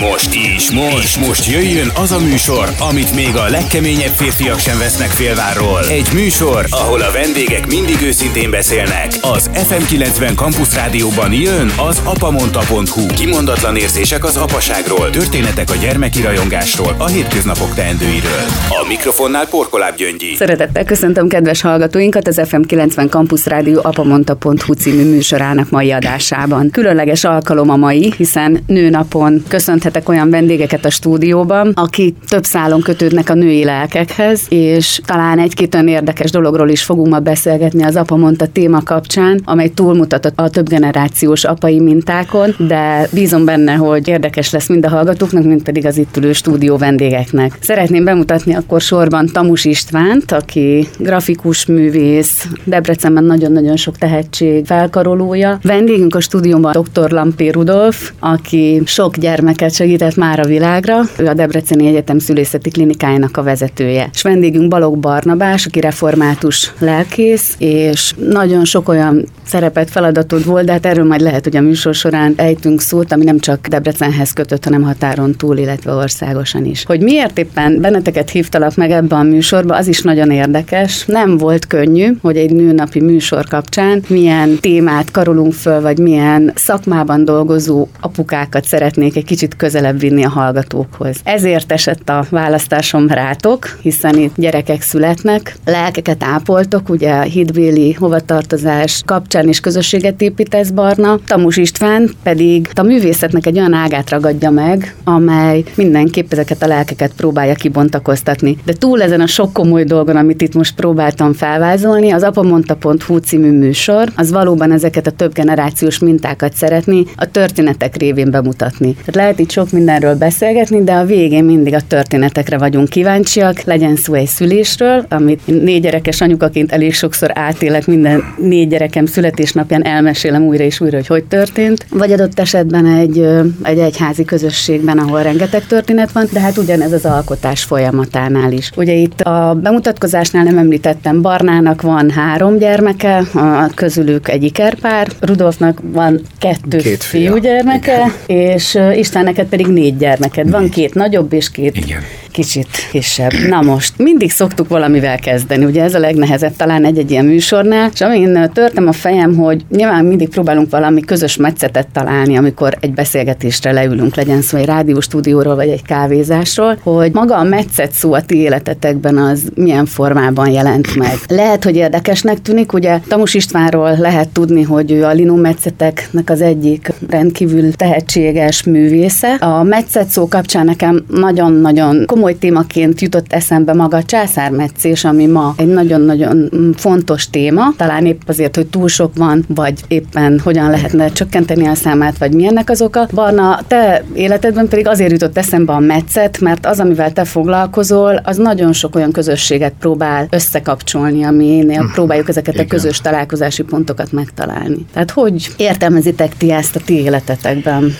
Most, és most, és most jöjjön az a műsor, amit még a legkeményebb férfiak sem vesznek félvárról. Egy műsor, ahol a vendégek mindig őszintén beszélnek. Az FM90 Campus Rádióban jön az apamonta.hu. Kimondatlan érzések az apaságról, történetek a gyermeki rajongásról, a hétköznapok teendőiről. A mikrofonnál Porkoláb Gyöngyi. Szeretettel köszöntöm kedves hallgatóinkat az FM90 Campus Rádió apamonta.hu című műsorának mai adásában. Különleges alkalom a mai, hiszen nőnapon köszönhetek olyan vendégeket a stúdióban, akik több szálon kötődnek a női lelkekhez, és talán egy-két olyan érdekes dologról is fogunk ma beszélgetni az apa mondta téma kapcsán, amely túlmutat a több generációs apai mintákon, de bízom benne, hogy érdekes lesz mind a hallgatóknak, mind pedig az itt ülő stúdió vendégeknek. Szeretném bemutatni akkor sorban Tamus Istvánt, aki grafikus művész, Debrecenben nagyon-nagyon sok tehetség felkarolója. Vendégünk a stúdióban dr. Lampé Rudolf, aki sok gyermeket segített már a világra. Ő a Debreceni Egyetem Szülészeti Klinikájának a vezetője. És vendégünk Balog Barnabás, aki református lelkész, és nagyon sok olyan szerepet, feladatot volt, de hát erről majd lehet, hogy a műsor során ejtünk szót, ami nem csak Debrecenhez kötött, hanem határon túl, illetve országosan is. Hogy miért éppen benneteket hívtalak meg ebbe a műsorba, az is nagyon érdekes. Nem volt könnyű, hogy egy nőnapi műsor kapcsán milyen témát karolunk föl, vagy milyen szakmában dolgozó apukákat szeretnék egy kicsit közelebb vinni a hallgatókhoz. Ezért esett a választásom rátok, hiszen itt gyerekek születnek, lelkeket ápoltok, ugye a hídvéli hovatartozás kapcsán is közösséget építesz Barna, Tamus István pedig a művészetnek egy olyan ágát ragadja meg, amely mindenképp ezeket a lelkeket próbálja kibontakoztatni. De túl ezen a sok komoly dolgon, amit itt most próbáltam felvázolni, az apamonta.hu című műsor, az valóban ezeket a több generációs mintákat szeretni a történetek révén bemutatni. Tehát lehet itt sok mindenről beszélgetni, de a végén mindig a történetekre vagyunk kíváncsiak, legyen szó egy szülésről, amit négy gyerekes anyukaként elég sokszor átélek minden négy gyerekem születésnapján elmesélem újra és újra, hogy hogy történt, vagy adott esetben egy, egy egyházi közösségben, ahol rengeteg történet van, de hát ugyanez az alkotás folyamatánál is. Ugye itt a bemutatkozásnál nem említettem, Barnának van három gyermeke, a közülük egy ikerpár, Rudolfnak van kettő Két fia. fiúgyermeke, és István neked pedig négy gyermeked. Van két nagyobb és két Igen. Kicsit kisebb. Na most, mindig szoktuk valamivel kezdeni, ugye ez a legnehezebb talán egy-egy ilyen műsornál, és amin törtem a fejem, hogy nyilván mindig próbálunk valami közös metszetet találni, amikor egy beszélgetésre leülünk, legyen szó egy rádióstúdióról vagy egy kávézásról, hogy maga a metszet szó a ti életetekben az milyen formában jelent meg. Lehet, hogy érdekesnek tűnik, ugye Tamus Istvánról lehet tudni, hogy ő a Linum metszeteknek az egyik rendkívül tehetséges művésze. A metszet szó kapcsán nekem nagyon-nagyon komoly témaként jutott eszembe maga a császármetszés, ami ma egy nagyon-nagyon fontos téma, talán épp azért, hogy túl sok van, vagy éppen hogyan lehetne csökkenteni a számát, vagy milyennek az oka. Barna, te életedben pedig azért jutott eszembe a metszet, mert az, amivel te foglalkozol, az nagyon sok olyan közösséget próbál összekapcsolni, aminél próbáljuk ezeket a Igen. közös találkozási pontokat megtalálni. Tehát hogy értelmezitek ti ezt a ti életetekben?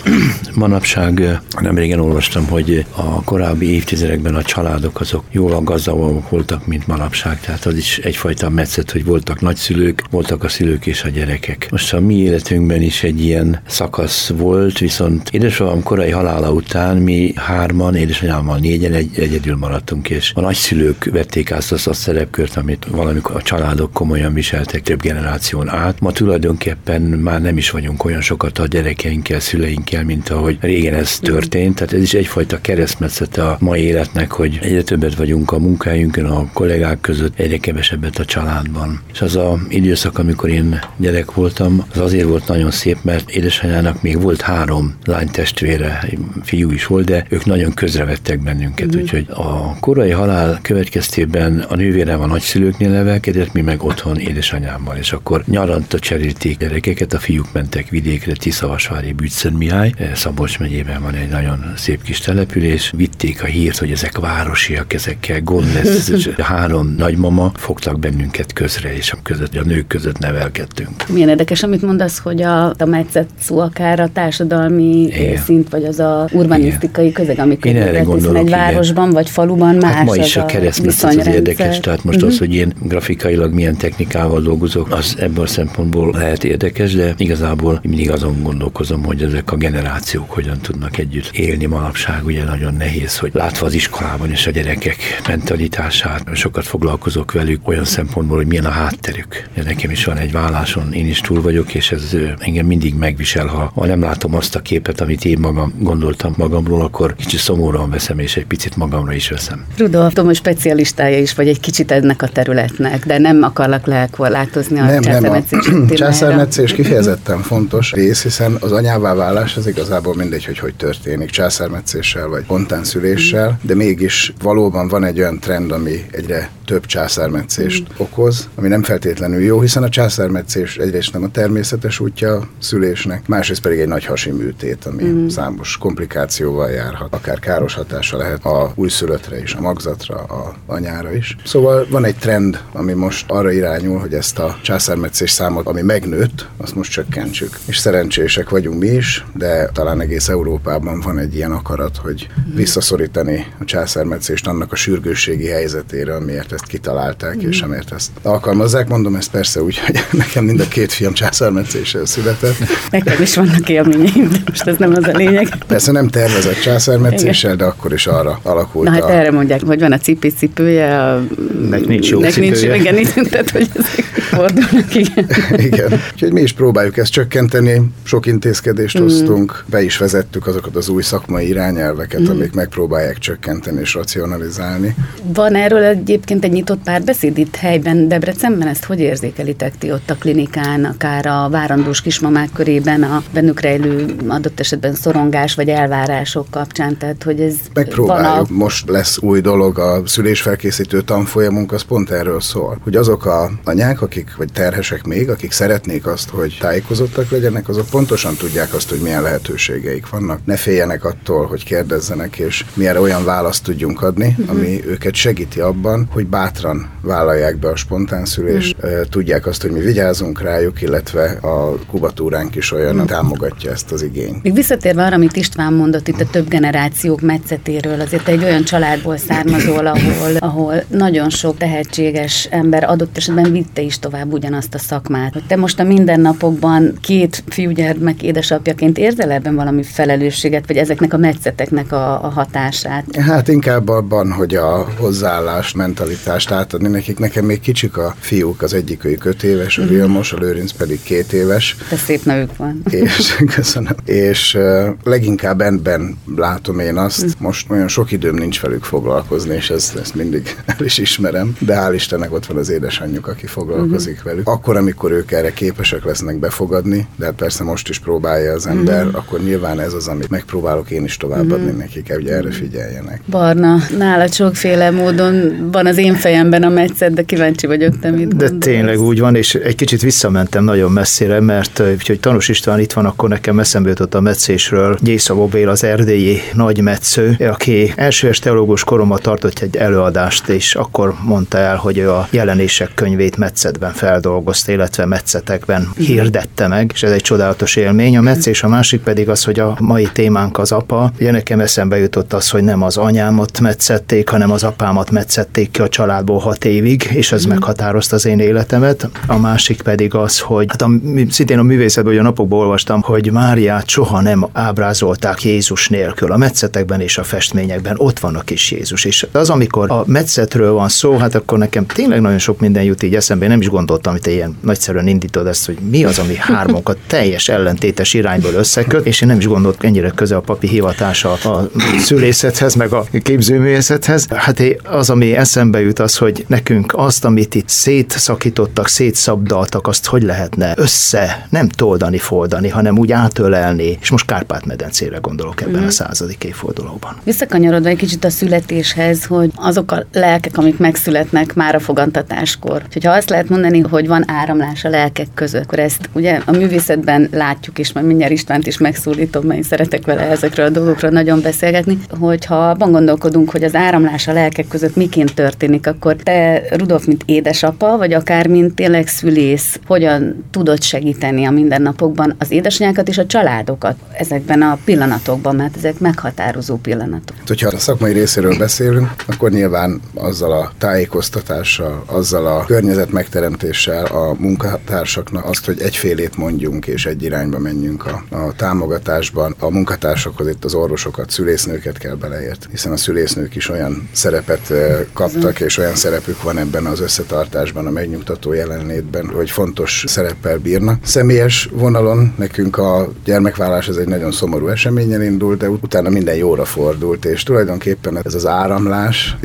Manapság nem régen olvastam, hogy a korábbi évtizedekben a családok azok jóval gazdagabbak voltak, mint manapság. Tehát az is egyfajta metszet, hogy voltak nagyszülők, voltak a szülők és a gyerekek. Most a mi életünkben is egy ilyen szakasz volt, viszont édesapám korai halála után mi hárman, édesanyámmal négyen egy, egyedül maradtunk, és a nagyszülők vették át azt a szerepkört, amit valamikor a családok komolyan viseltek több generáción át. Ma tulajdonképpen már nem is vagyunk olyan sokat a gyerekeinkkel, szüleinkkel, mint ahogy régen ez történt. Tehát ez is egyfajta keresztmetszete a mai életnek, hogy egyre többet vagyunk a munkájunkon, a kollégák között, egyre kevesebbet a családban. És az a időszak, amikor én gyerek voltam, az azért volt nagyon szép, mert édesanyának még volt három lánytestvére, egy fiú is volt, de ők nagyon közrevettek bennünket, mm. úgyhogy a korai halál következtében a nővérem a nagyszülőknél nevelkedett, mi meg otthon édesanyámmal, és akkor nyaranta cserélték gyerekeket, a fiúk mentek vidékre, Tiszavasvári, Büccen Mihály, Szabolcs megyében van egy nagyon szép kis település, vitték a hírt, hogy ezek városiak, ezekkel gond lesz. Három nagymama fogtak bennünket közre, és a, között, a nők között nevelkedtünk. Milyen érdekes, amit mondasz, hogy a, a metszet szó akár a társadalmi igen. szint, vagy az a urbanisztikai közeg, amikor én erre gondolok, egy városban, igen. vagy faluban más hát ma is a, keresztmetszet az érdekes, tehát most uh-huh. az, hogy én grafikailag milyen technikával dolgozok, az ebből a szempontból lehet érdekes, de igazából mindig azon gondolkozom, hogy ezek a generációk hogyan tudnak együtt élni manapság. Ugye nagyon nehéz, hogy látva az iskolában is a gyerekek mentalitását, sokat foglalkozok velük olyan szempontból, hogy milyen a hátterük. De nekem is van egy válláson, én is túl vagyok, és ez engem mindig megvisel, ha, ha nem látom azt a képet, amit én magam gondoltam magamról, akkor kicsit szomorúan veszem, és egy picit magamra is veszem. Rudolf, tudom, hogy specialistája is vagy egy kicsit ennek a területnek, de nem akarlak lelkorlátozni a nem, császármetszés nem, a császármetszés kifejezetten fontos rész, hiszen az anyává válás az igazából mindegy, hogy hogy történik, császármetszéssel vagy spontánszüléssel, de mégis valóban van egy olyan trend, ami egyre több császármetszést mm. okoz, ami nem feltétlenül jó, hiszen a császármetszés egyrészt nem a természetes útja a szülésnek, másrészt pedig egy nagy hasi műtét, ami mm. számos komplikációval járhat, akár káros hatása lehet a újszülöttre is, a magzatra, a anyára is. Szóval van egy trend, ami most arra irányul, hogy ezt a császármetszés számot, ami megnőtt, azt most csökkentsük. És szerencsések vagyunk mi is, de talán egész Európában van egy ilyen akarat, hogy mm. visszaszorítani a császármetszést annak a sürgősségi helyzetére, amiért ezt kitalálták, mm. és amiért ezt alkalmazzák. Mondom ezt persze úgy, hogy nekem mind a két fiam császármetszéssel született. Nekem is vannak élményeim, de most ez nem az a lényeg. Persze nem tervezett császármetszéssel, de akkor is arra alakult. Na hát a... erre mondják, hogy van a cipő cipője, a... Nek nincs jó Nek nincs, igen, nincs, tehát hogy ezek fordulnak, igen. igen. Úgyhogy mi is próbáljuk ezt csökkenteni, sok intézkedést mm. hoztunk, be is vezettük azokat az új szakmai irányelveket, mm. amik megpróbálják csökkenteni és racionalizálni. Van erről egyébként egy nyitott párbeszéd itt helyben, Debrecenben, ezt hogy érzékelitek ti ott a klinikán, akár a várandós kismamák körében, a bennük rejlő adott esetben szorongás vagy elvárások kapcsán, tehát hogy ez Megpróbáljuk, a... most lesz új dolog, a szülésfelkészítő tanfolyamunk, az pont erről szól, hogy azok a anyák, akik, vagy terhesek még, akik szeretnék azt, hogy tájékozottak legyenek, azok pontosan tudják azt, hogy milyen lehetőségeik vannak. Ne féljenek attól, hogy kérdezzenek, és mi erre olyan választ tudjunk adni, uh-huh. ami őket segíti abban, hogy bátran vállalják be a spontán szülést, uh-huh. tudják azt, hogy mi vigyázunk rájuk, illetve a kubatúránk is olyan, uh-huh. támogatja ezt az igényt. Még visszatérve arra, amit István mondott itt a több generációk metszetéről, azért egy olyan családból származol, ahol, ahol nagyon sok tehetséges ember adott esetben vitte is tovább ugyanazt a szakmát. Hogy te most a mindennapokban két fiúgyermek édesapjaként érzel ebben valami felelősséget, vagy ezeknek a metszeteknek a, a hatását? Hát inkább abban, hogy a hozzáállást, mentalitást átadni nekik. Nekem még kicsik a fiúk, az egyik őjük öt éves, a mhm. Vilmos, a Lőrinc pedig két éves. De szép nevük van. És, köszönöm. És uh, leginkább ebben látom én azt, mm. most olyan sok időm nincs velük foglalkozni, és ezt, ezt mindig el is ismerem, de hál' Istennek ott van az édesanyjuk, aki foglalkozik mm-hmm. velük. Akkor, amikor ők erre képesek lesznek befogadni, de hát persze most is próbálja az ember, mm-hmm. akkor nyilván ez az, amit megpróbálok én is továbbadni mm-hmm. nekik, hogy erre figyeljenek. Barna, nálad sokféle módon van az én fejemben a metszet, de kíváncsi vagyok, te mit De gondolsz. tényleg úgy van, és egy kicsit visszamentem nagyon messzire, mert hogy Tanús István itt van, akkor nekem eszembe jutott a metszésről Gyészavó Béla, az erdélyi nagy metsző, aki első teológus koromban tartott egy előadást, és akkor mondta el, hogy ő a jelenések könyvét metszetben feldolgozta, illetve metszetekben hirdette meg, és ez egy csodálatos élmény. A metszés a másik pedig az, hogy a mai témánk az apa. Ugye nekem eszembe jutott az, hogy nem az anyámat metszették, hanem az apámat metszették ki a családból hat évig, és ez mm. meghatározta az én életemet. A másik pedig az, hogy hát a, szintén a művészetben, hogy a napokban olvastam, hogy Máriát soha nem ábrázolták Jézus nélkül. A metszetekben és a festményekben ott van a kis Jézus. És az, amikor a metszetről van szó, hát akkor nekem tényleg nagyon sok minden jut így eszembe. Én nem is gondoltam, hogy te ilyen nagyszerűen indítod ezt, hogy mi az, ami hármunkat teljes ellentétes irányból összeköt, és én nem is gondoltam ennyire közel a papi hivatása a szülészethez, meg a képzőművészethez. Hát az, ami eszembe jut, az, hogy nekünk azt, amit itt szétszakítottak, szétszabdaltak, azt hogy lehetne össze, nem toldani, foldani, hanem úgy átölelni, és most Kárpát-medencére gondolok ebben mm. a századik évfordulóban. Visszakanyarodva egy kicsit a születéshez, hogy azok a lelkek, amik megszületnek már a fogantatáskor. ha azt lehet mondani, hogy van áramlás a lelkek között, akkor ezt ugye a művészetben látjuk is, majd mindjárt Istvánt is megszólítom, mert én szeretek vele ezekről a dolgokról nagyon beszélgetni, hogyha abban gondolkodunk, hogy az áramlás a lelkek között miként történik, akkor te, Rudolf, mint édesapa, vagy akár mint tényleg szülész, hogyan tudod segíteni a mindennapokban az édesanyákat és a családokat ezekben a pillanatokban, mert ezek meghatározó pillanatok. Hát, hogyha a szakmai részéről beszélünk, akkor nyilván azzal a tájékoztatással, azzal a környezet megteremtéssel a munkatársaknak azt, hogy egyfélét mondjunk és egy irányba menjünk a, a támogatásban. A munkatársakhoz itt az orvosokat, szülésznőket kell beleért, hiszen a szülésznők is olyan szerepet kaptak, és olyan szerepük van ebben az összetartásban, a megnyugtató jelenlétben, hogy fontos szereppel bírnak. Személyes vonalon nekünk a gyermekvállás ez egy nagyon szomorú eseményen indult, de utána minden jóra fordult, és tulajdonképpen ez az áramlás,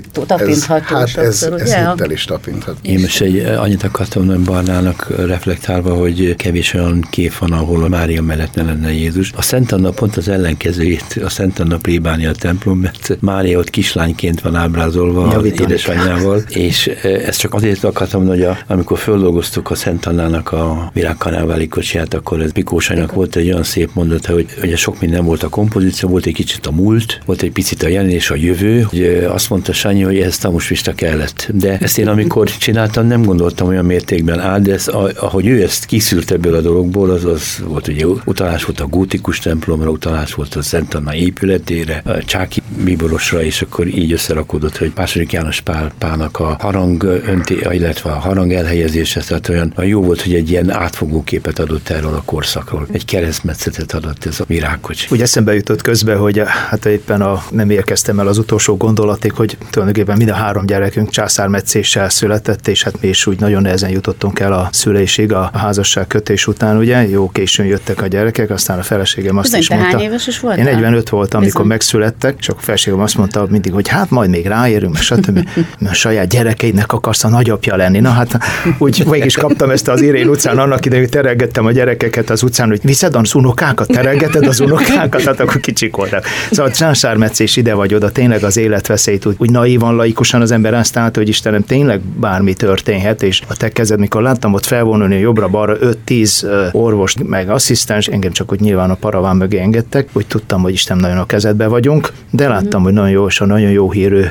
ez, hát ez, ez hittel is tapinthat. Én most egy, annyit akartam nem Barnának reflektálva, hogy kevés olyan kép van, ahol a Mária mellett ne lenne Jézus. A Szent Anna pont az ellenkezőjét, a Szent Anna plébánia a templom, mert Mária ott kislányként van ábrázolva az édesanyjával, és ezt csak azért akartam, hogy a, amikor földolgoztuk a Szent Annának a virágkanálváli kocsiját, akkor ez Bikósanynak volt egy olyan szép mondata, hogy ugye sok minden volt a kompozíció, volt egy kicsit a múlt, volt egy picit a jelen és a jövő. Hogy azt mondta Sanyi, hogy ez tamusvista kellett. De ezt én amikor csináltam, nem gondoltam olyan mértékben át, de ez, ahogy ő ezt kiszűrt ebből a dologból, az, az volt ugye utalás volt a gótikus templomra, utalás volt a Szent Anna épületére, a Csáki bíborosra, és akkor így összerakódott, hogy második János Pál, Pálnak a harang önté, illetve a harang elhelyezése, tehát olyan jó volt, hogy egy ilyen átfogó képet adott erről a korszakról. Egy keresztmetszetet adott ez a virágkocs. Úgy eszembe jutott közbe, hogy hát éppen a, nem érkeztem el az utolsó gondolatig, hogy tulajdonképpen mind a három gyerekünk császármetszéssel született, és hát mi is úgy nagyon nehezen jutottunk el a szülésig a házasság kötés után, ugye, jó későn jöttek a gyerekek, aztán a feleségem azt Bizony, is mondta. hány éves is volt? Én 45 voltam, amikor megszülettek, csak a feleségem azt mondta mindig, hogy hát majd még ráérünk, mert stb. Mert a saját gyerekeidnek akarsz a nagyapja lenni. Na hát úgy mégis kaptam ezt az Irén utcán, annak idején terelgettem a gyerekeket az utcán, hogy viszed az unokákat, terelgeted az unokákat, hát akkor kicsik voltak. Szóval csánsármetszés ide vagy oda, tényleg az életveszélyt úgy, úgy naívan, laikusan az ember azt állt, hogy Istenem, tényleg bármi történhet, és a te kezed, mikor láttam ott felvonulni jobbra-balra 5-10 orvos, meg asszisztens, engem csak úgy nyilván a paraván mögé engedtek, úgy tudtam, hogy Isten nagyon a kezedbe vagyunk, de láttam, mm. hogy nagyon jó, és a nagyon jó hírű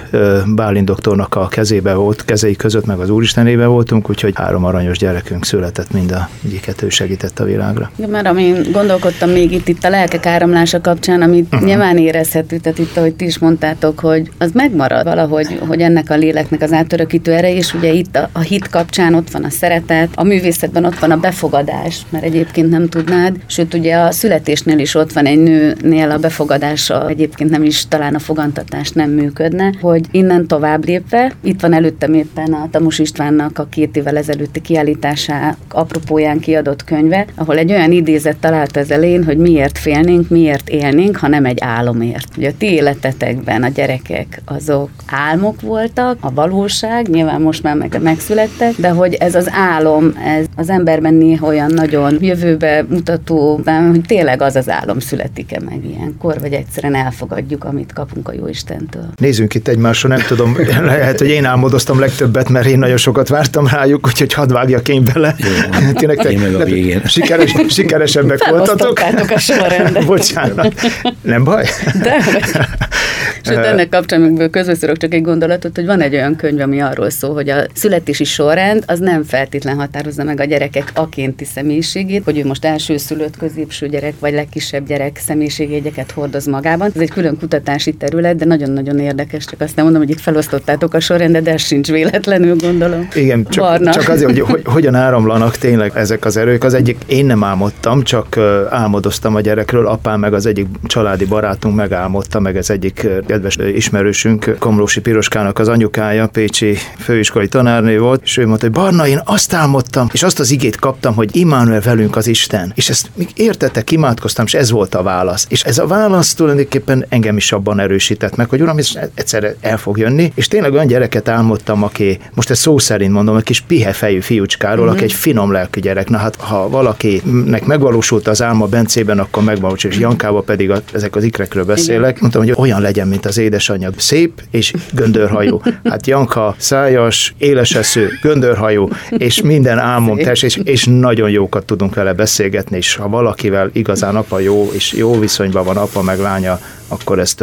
Bálint doktornak a kezébe volt, kezei között, meg az Úristenébe voltunk, úgyhogy három aranyos gyerekünk született, mind a egyiket ő segített a világra. Ja, mert amin gondolkodtam még itt, itt a lelkek áramlása kapcsán, amit uh-huh. nyilván érezhető, tehát itt, ahogy ti is mondtátok, hogy az megmarad valahogy, hogy ennek a léleknek az átörökítő ere, és ugye itt a, a hit kapcsán ott van a szeretet, a művészetben ott van a befogadás, mert egyébként nem tudnád, sőt ugye a születésnél is ott van egy nőnél a befogadása, egyébként nem is talán a fogantatás nem működne, hogy innen tovább lépve, itt van előttem éppen a Tamus Istvánnak a két évvel ezelőtti kiállításá apropóján kiadott könyve, ahol egy olyan idézet talált az elején, hogy miért félnénk, miért élnénk, ha nem egy álomért. Ugye a ti életetekben a gyerekek azok álmok voltak, a valóság, nyilván most már meg, megszülettek, de hogy ez az álom, ez az emberben néha olyan nagyon jövőbe mutató, hogy tényleg az az álom születik-e meg ilyenkor, vagy egyszerűen elfogadjuk, amit kapunk a Jóistentől. Nézzünk itt egymásra, nem tudom, lehet, hogy én álmodoztam legtöbbet, mert én nagyon sokat vártam rájuk, úgyhogy hadd vágjak én bele. Tényleg te, én meg a végén. Sikeres, sikeresebbek voltatok. a sorrendet. Bocsánat. Nem baj? De. Sőt, ennek kapcsán közbeszorok csak egy gondolatot, hogy van egy olyan könyv, ami arról szól, hogy a születési sorrend az nem feltétlen határozza meg a gyerekek akénti személyiségét, hogy ő most elsőszülött, középső gyerek vagy legkisebb gyerek személyiségjegyeket hordoz magában. Ez egy külön kutatási terület, de nagyon-nagyon érdekes, csak azt nem mondom, hogy itt felosztottátok a sorrendet, de ez sincs véletlenül, gondolom. Igen, csak, csak azért, hogy, hogy hogyan áramlanak tényleg ezek az erők. Az egyik én nem álmodtam, csak álmodoztam a gyerekről, apám meg az egyik családi barátunk megálmodta, meg ez egyik kedves ismerősünk, Komlósi Piroskának az anyukája, Pécsi főiskolai tanárnő volt, és ő mondta, hogy Barna, én azt álmodtam, és azt az igét kaptam, hogy Immanuel velünk az Isten. És ezt még értettek, imádkoztam, és ez volt a válasz. És ez a válasz tulajdonképpen engem is abban erősített meg, hogy uram, ez egyszerre el fog jönni, és tényleg olyan gyereket álmodtam, aki, most ez szó szerint mondom, egy kis pihefejű fiúcskáról, mm-hmm. aki egy finom lelkű gyerek. Na hát, ha valakinek megvalósult az álma Bencében, akkor megvalósult, és Jankába pedig a, ezek az ikrekről beszélek, Igen. mondtam, hogy olyan legyen, mint az édesanyja. Szép és göndörhajú. Hát Janka szájas, élesesző, göndörhajú, és minden álmom tesz, és, és nagyon jókat tudunk vele beszélgetni, és ha valakivel igazán apa jó, és jó viszonyban van apa meg lánya, akkor ez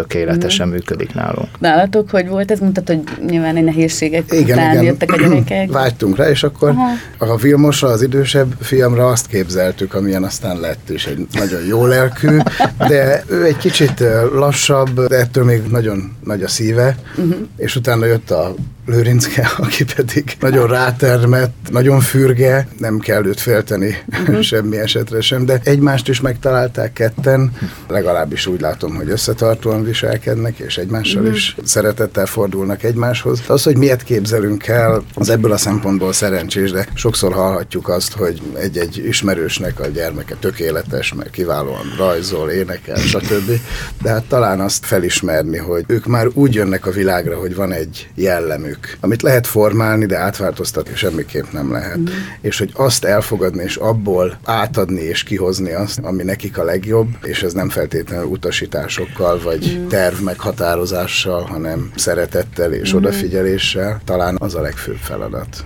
tökéletesen működik nálunk. Nálatok hogy volt? Ez mutat, hogy nyilván egy nehézségek igen, után igen. jöttek a gyerekek. Vágytunk rá, és akkor Aha. a Vilmosra, az idősebb fiamra azt képzeltük, amilyen aztán lett, és egy nagyon jó lelkű, de ő egy kicsit lassabb, de ettől még nagyon nagy a szíve, uh-huh. és utána jött a Lőrincke, aki pedig nagyon rátermett, nagyon fürge, nem kell őt félteni uh-huh. semmi esetre sem, de egymást is megtalálták ketten, legalábbis úgy látom, hogy összetartóan viselkednek, és egymással uh-huh. is szeretettel fordulnak egymáshoz. Az, hogy miért képzelünk el, az ebből a szempontból szerencsés, de sokszor hallhatjuk azt, hogy egy-egy ismerősnek a gyermeke tökéletes, mert kiválóan rajzol, énekel, stb. De hát talán azt felismerni, hogy ők már úgy jönnek a világra, hogy van egy jellemük, ők, amit lehet formálni, de átváltoztatni semmiképp nem lehet. Mm. És hogy azt elfogadni, és abból átadni és kihozni azt, ami nekik a legjobb, és ez nem feltétlenül utasításokkal, vagy mm. terv meghatározással, hanem szeretettel és mm. odafigyeléssel, talán az a legfőbb feladat.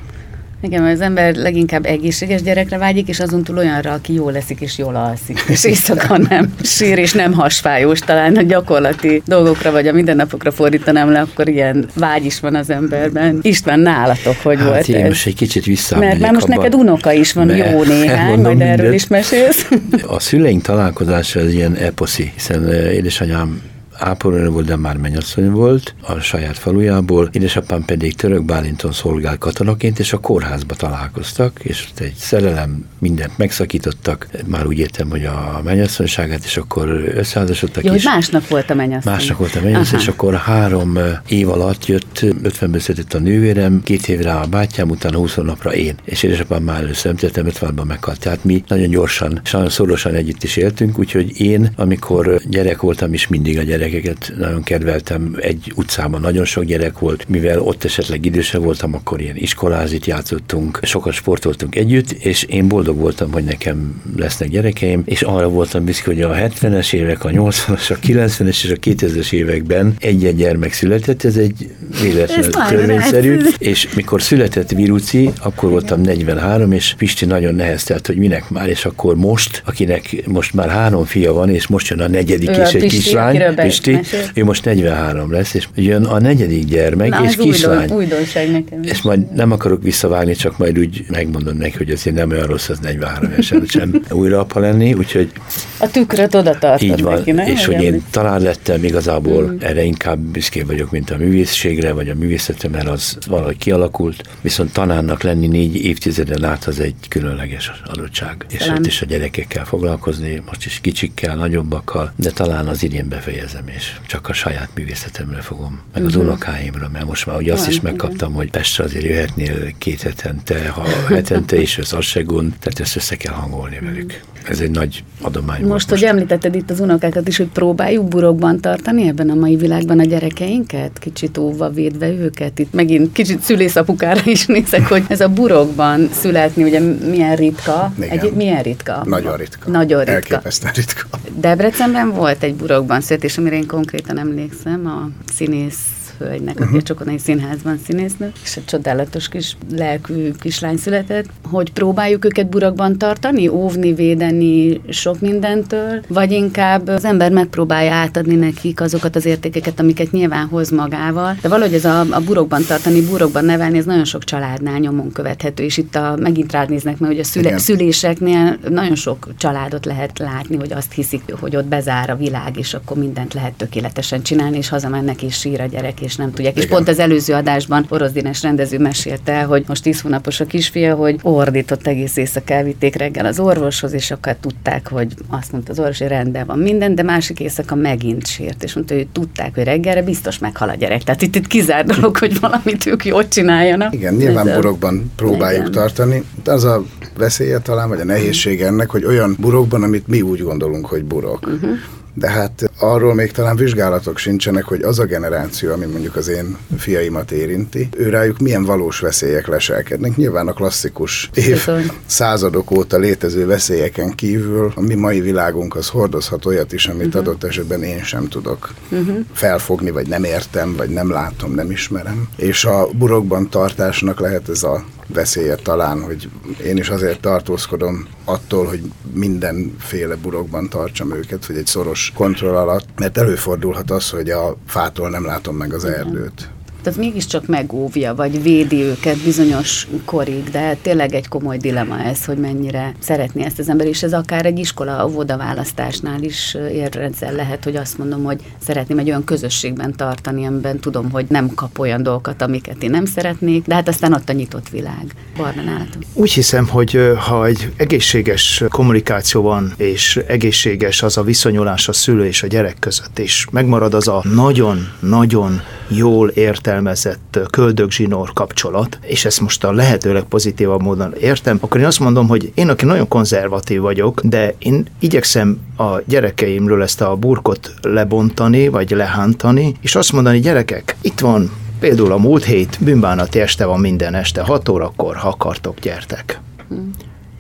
Igen, mert az ember leginkább egészséges gyerekre vágyik, és azon túl olyanra, aki jól leszik és jól alszik, és éjszaka nem sír és nem hasfájós, talán a gyakorlati dolgokra vagy a mindennapokra fordítanám le, akkor ilyen vágy is van az emberben. István, nálatok hogy hát volt én ez? most egy kicsit vissza. Mert már most abba, neked unoka is van, jó néhány, majd erről is mesélsz. A szüleink találkozása az ilyen eposzi, hiszen eh, édesanyám ápolónő volt, de már mennyasszony volt a saját falujából. Édesapám pedig Török Bálinton szolgál katonaként, és a kórházba találkoztak, és egy szerelem, mindent megszakítottak. Már úgy értem, hogy a mennyasszonyságát, és akkor összeházasodtak. Jó, és másnak volt a mennyasszony. Másnak volt a mennyasszony, és akkor három év alatt jött, 50 született a nővérem, két évre a bátyám, utána 20 napra én. És édesapám már először nem tettem, 50 meghalt. Tehát mi nagyon gyorsan, nagyon szorosan együtt is éltünk, úgyhogy én, amikor gyerek voltam is mindig a gyerek gyerekeket nagyon kedveltem. Egy utcában nagyon sok gyerek volt, mivel ott esetleg idősebb voltam, akkor ilyen iskolázit játszottunk, sokat sportoltunk együtt, és én boldog voltam, hogy nekem lesznek gyerekeim, és arra voltam büszke, hogy a 70-es évek, a 80-as, a 90-es és a 2000-es években egy-egy gyermek született, ez egy véletlen törvényszerű, és mikor született Viruci, akkor voltam 43, és Pisti nagyon neheztelt, hogy minek már, és akkor most, akinek most már három fia van, és most jön a negyedik is, egy kislány, Pisti, ő most 43 lesz, és jön a negyedik gyermek, Na, és kislány. Újdon, újdonság nekem. És majd nem akarok visszavágni, csak majd úgy megmondom neki, hogy azért nem olyan rossz az 43 évesen sem újra apa lenni, úgyhogy... A tükröt oda tartod Így van, neki, nem? és hogy én talán lettem igazából, mm. erre inkább büszké vagyok, mint a művészségre, vagy a művészetre, mert az valahogy kialakult, viszont tanárnak lenni négy évtizeden át az egy különleges adottság. És ott is a gyerekekkel foglalkozni, most is kicsikkel, nagyobbakkal, de talán az idén befejezem, és csak a saját művészetemre fogom, meg az uh-huh. unokáimra, mert most már ugye azt is megkaptam, hogy Pestre azért jöhetnél két hetente, ha hetente is, ez az se gond, tehát ezt össze kell hangolni velük. Ez egy nagy adomány Most, most, hogy említetted itt az unokákat is, hogy próbáljuk burokban tartani ebben a mai világban a gyerekeinket, kicsit óva védve őket. Itt megint kicsit szülészapukára is nézek, hogy ez a burokban születni, ugye milyen ritka. Igen. Egy, milyen ritka? Nagyon ritka. Nagyon ritka. Elképesztően ritka. Debrecenben volt egy burokban születés, amire én konkrétan emlékszem, a színész hölgynek, uh-huh. aki a Csokonai Színházban színésznő, és egy csodálatos kis lelkű kislány született, hogy próbáljuk őket burakban tartani, óvni, védeni sok mindentől, vagy inkább az ember megpróbálja átadni nekik azokat az értékeket, amiket nyilván hoz magával. De valahogy ez a, a burokban tartani, burokban nevelni, ez nagyon sok családnál nyomon követhető, és itt a, megint rád néznek meg, hogy a szüle, szüléseknél nagyon sok családot lehet látni, hogy azt hiszik, hogy ott bezár a világ, és akkor mindent lehet tökéletesen csinálni, és hazamennek és sír a gyerek, és nem tudják. Igen. És pont az előző adásban Orosz Dines rendező mesélte el, hogy most 10 hónapos a kisfia, hogy ordított egész éjszaka elvitték reggel az orvoshoz, és akkor tudták, hogy azt mondta az orvos, hogy rendben van minden, de másik éjszaka megint sért, és mondta, hogy tudták, hogy reggelre biztos meghal a gyerek. Tehát itt, itt kizár dolog, hogy valamit ők jól csináljanak. Igen, nyilván burokban próbáljuk Igen. tartani. De az a veszélye talán, vagy a nehézség ennek, hogy olyan burokban, amit mi úgy gondolunk, hogy burok. Uh-huh de hát arról még talán vizsgálatok sincsenek, hogy az a generáció, ami mondjuk az én fiaimat érinti, ő rájuk milyen valós veszélyek leselkednek. Nyilván a klasszikus év századok óta létező veszélyeken kívül a mi mai világunk az hordozhat olyat is, amit uh-huh. adott esetben én sem tudok uh-huh. felfogni, vagy nem értem, vagy nem látom, nem ismerem. És a burokban tartásnak lehet ez a veszélye talán, hogy én is azért tartózkodom attól, hogy mindenféle burokban tartsam őket, vagy egy szoros kontroll alatt, mert előfordulhat az, hogy a fától nem látom meg az erdőt tehát mégiscsak megóvja, vagy védi őket bizonyos korig, de tényleg egy komoly dilema ez, hogy mennyire szeretné ezt az ember, és ez akár egy iskola óvoda választásnál is érrendszer lehet, hogy azt mondom, hogy szeretném egy olyan közösségben tartani, amiben tudom, hogy nem kap olyan dolgokat, amiket én nem szeretnék, de hát aztán ott a nyitott világ. Barna nálatok. Úgy hiszem, hogy ha egy egészséges kommunikáció van, és egészséges az a viszonyulás a szülő és a gyerek között, és megmarad az a nagyon-nagyon jól érte értelmezett köldögzsinór kapcsolat, és ezt most a lehetőleg pozitívabb módon értem, akkor én azt mondom, hogy én, aki nagyon konzervatív vagyok, de én igyekszem a gyerekeimről ezt a burkot lebontani, vagy lehántani, és azt mondani, gyerekek, itt van például a múlt hét bűnbánati este van minden este, 6 órakor, ha akartok, gyertek.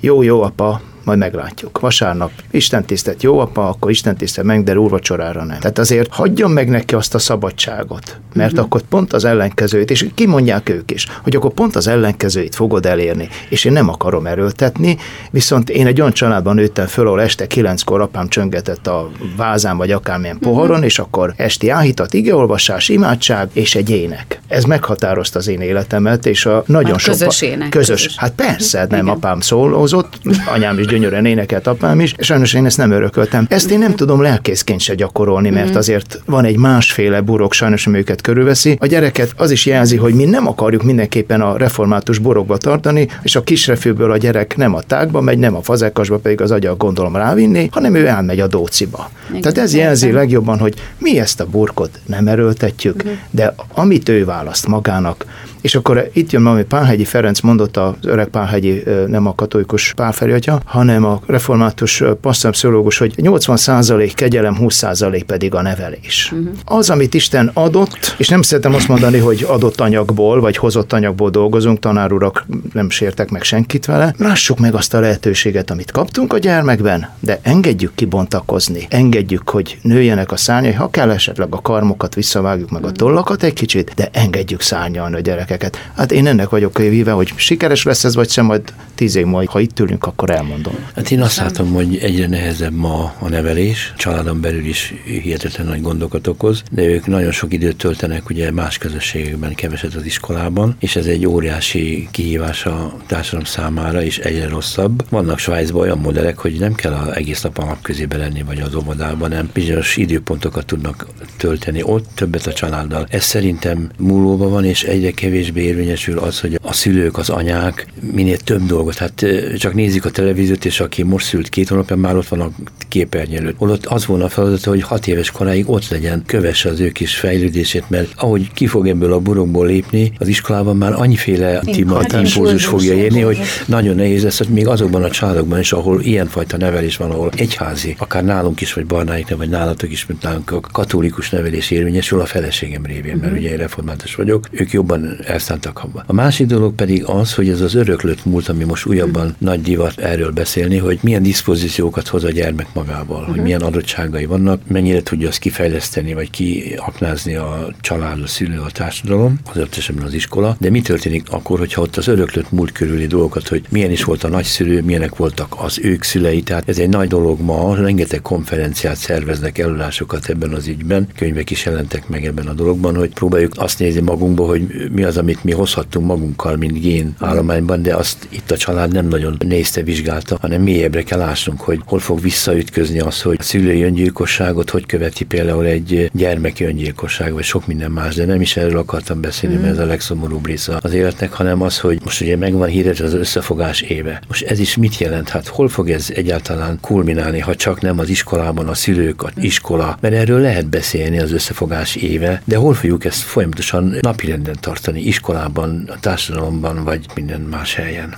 Jó, jó, apa, majd meglátjuk. Vasárnap Isten tisztelt jó apa, akkor Isten tisztelt meg, de úrvacsorára nem. Tehát azért hagyjon meg neki azt a szabadságot, mert uh-huh. akkor pont az ellenkezőjét, és kimondják ők is, hogy akkor pont az ellenkezőjét fogod elérni, és én nem akarom erőltetni, viszont én egy olyan családban nőttem föl, ahol este kilenckor apám csöngetett a vázán, vagy akármilyen uh-huh. poharon, és akkor esti áhítat, igeolvasás, imádság, és egy ének. Ez meghatározta az én életemet, és a nagyon sok... Közös ének. Közös. Hát persze, nem Igen. apám szólózott, anyám is gyönyörűen énekelt apám is, és sajnos én ezt nem örököltem. Ezt én nem tudom lelkészként se gyakorolni, mert mhm. azért van egy másféle burok sajnos, ami őket körülveszi. A gyereket az is jelzi, hogy mi nem akarjuk mindenképpen a református borokba tartani, és a kisrefőből a gyerek nem a tágba megy, nem a fazekasba, pedig az agya gondolom rávinni, hanem ő elmegy a dóciba. Igen, Tehát ez jelzi igen. legjobban, hogy mi ezt a burkot nem erőltetjük, uh-huh. de amit ő választ magának, és akkor itt jön, ami Pálhegyi Ferenc mondott, az öreg Pálhegyi nem a katolikus pálferi atya, hanem a református passzapszológus, hogy 80% kegyelem, 20% pedig a nevelés. Uh-huh. Az, amit Isten adott, és nem szeretem azt mondani, hogy adott anyagból, vagy hozott anyagból dolgozunk, tanárurak nem sértek meg senkit vele, lássuk meg azt a lehetőséget, amit kaptunk a gyermekben, de engedjük kibontakozni, engedjük, hogy nőjenek a szárnyai, ha kell esetleg a karmokat visszavágjuk meg a tollakat egy kicsit, de engedjük szárnyalni a gyerek gyerekeket. Hát én ennek vagyok híve, hogy sikeres lesz ez, vagy sem, majd tíz év majd, ha itt ülünk, akkor elmondom. Hát én azt látom, hogy egyre nehezebb ma a nevelés, családon belül is hihetetlen nagy gondokat okoz, de ők nagyon sok időt töltenek ugye más közösségekben, keveset az iskolában, és ez egy óriási kihívás a társadalom számára, és egyre rosszabb. Vannak Svájcban olyan modellek, hogy nem kell az egész nap a nap közébe lenni, vagy az óvodában, nem bizonyos időpontokat tudnak tölteni ott, többet a családdal. Ez szerintem múlóban van, és egyre kevés kevésbé érvényesül az, hogy a szülők, az anyák minél több dolgot, hát csak nézik a televíziót, és aki most szült két hónapja, már ott van a képernyő előtt. Holott az volna a feladata, hogy hat éves koráig ott legyen, kövesse az ő kis fejlődését, mert ahogy ki fog ebből a burokból lépni, az iskolában már annyiféle impulzus fogja érni, hogy nagyon nehéz lesz, hogy még azokban a családokban is, ahol ilyenfajta nevelés van, ahol egyházi, akár nálunk is, vagy barnáiknak, vagy nálatok is, mint nálunk a katolikus nevelés érvényesül a feleségem révén, mert uh-huh. ugye én református vagyok, ők jobban elszántak abba. A másik dolog pedig az, hogy ez az öröklött múlt, ami most újabban uh-huh. nagy divat erről beszélni, hogy milyen diszpozíciókat hoz a gyermek magával, uh-huh. hogy mhm. milyen adottságai vannak, mennyire tudja azt kifejleszteni, vagy kiaknázni a család, a szülő, a társadalom, az esetben az iskola, de mi történik akkor, hogyha ott az öröklött múlt körüli dolgokat, hogy milyen is volt a nagyszülő, milyenek voltak az ők szülei, tehát ez egy nagy dolog ma, rengeteg konferenciát szerveznek, előadásokat ebben az ügyben, könyvek is jelentek meg ebben a dologban, hogy próbáljuk azt nézni magunkba, hogy mi az, amit mi hozhattunk magunkkal, mint gén állományban, de azt itt a család nem nagyon nézte, vizsgálta, hanem mélyebbre kell lássunk, hogy hol fog visszaütközni az, hogy a szülői öngyilkosságot hogy követi például egy gyermeki öngyilkosság, vagy sok minden más, de nem is erről akartam beszélni, mm. mert ez a legszomorúbb része az életnek, hanem az, hogy most ugye megvan híres az összefogás éve. Most ez is mit jelent? Hát hol fog ez egyáltalán kulminálni, ha csak nem az iskolában a szülők, az iskola, mert erről lehet beszélni az összefogás éve, de hol fogjuk ezt folyamatosan napirenden tartani, iskolában, a társadalomban, vagy minden más helyen.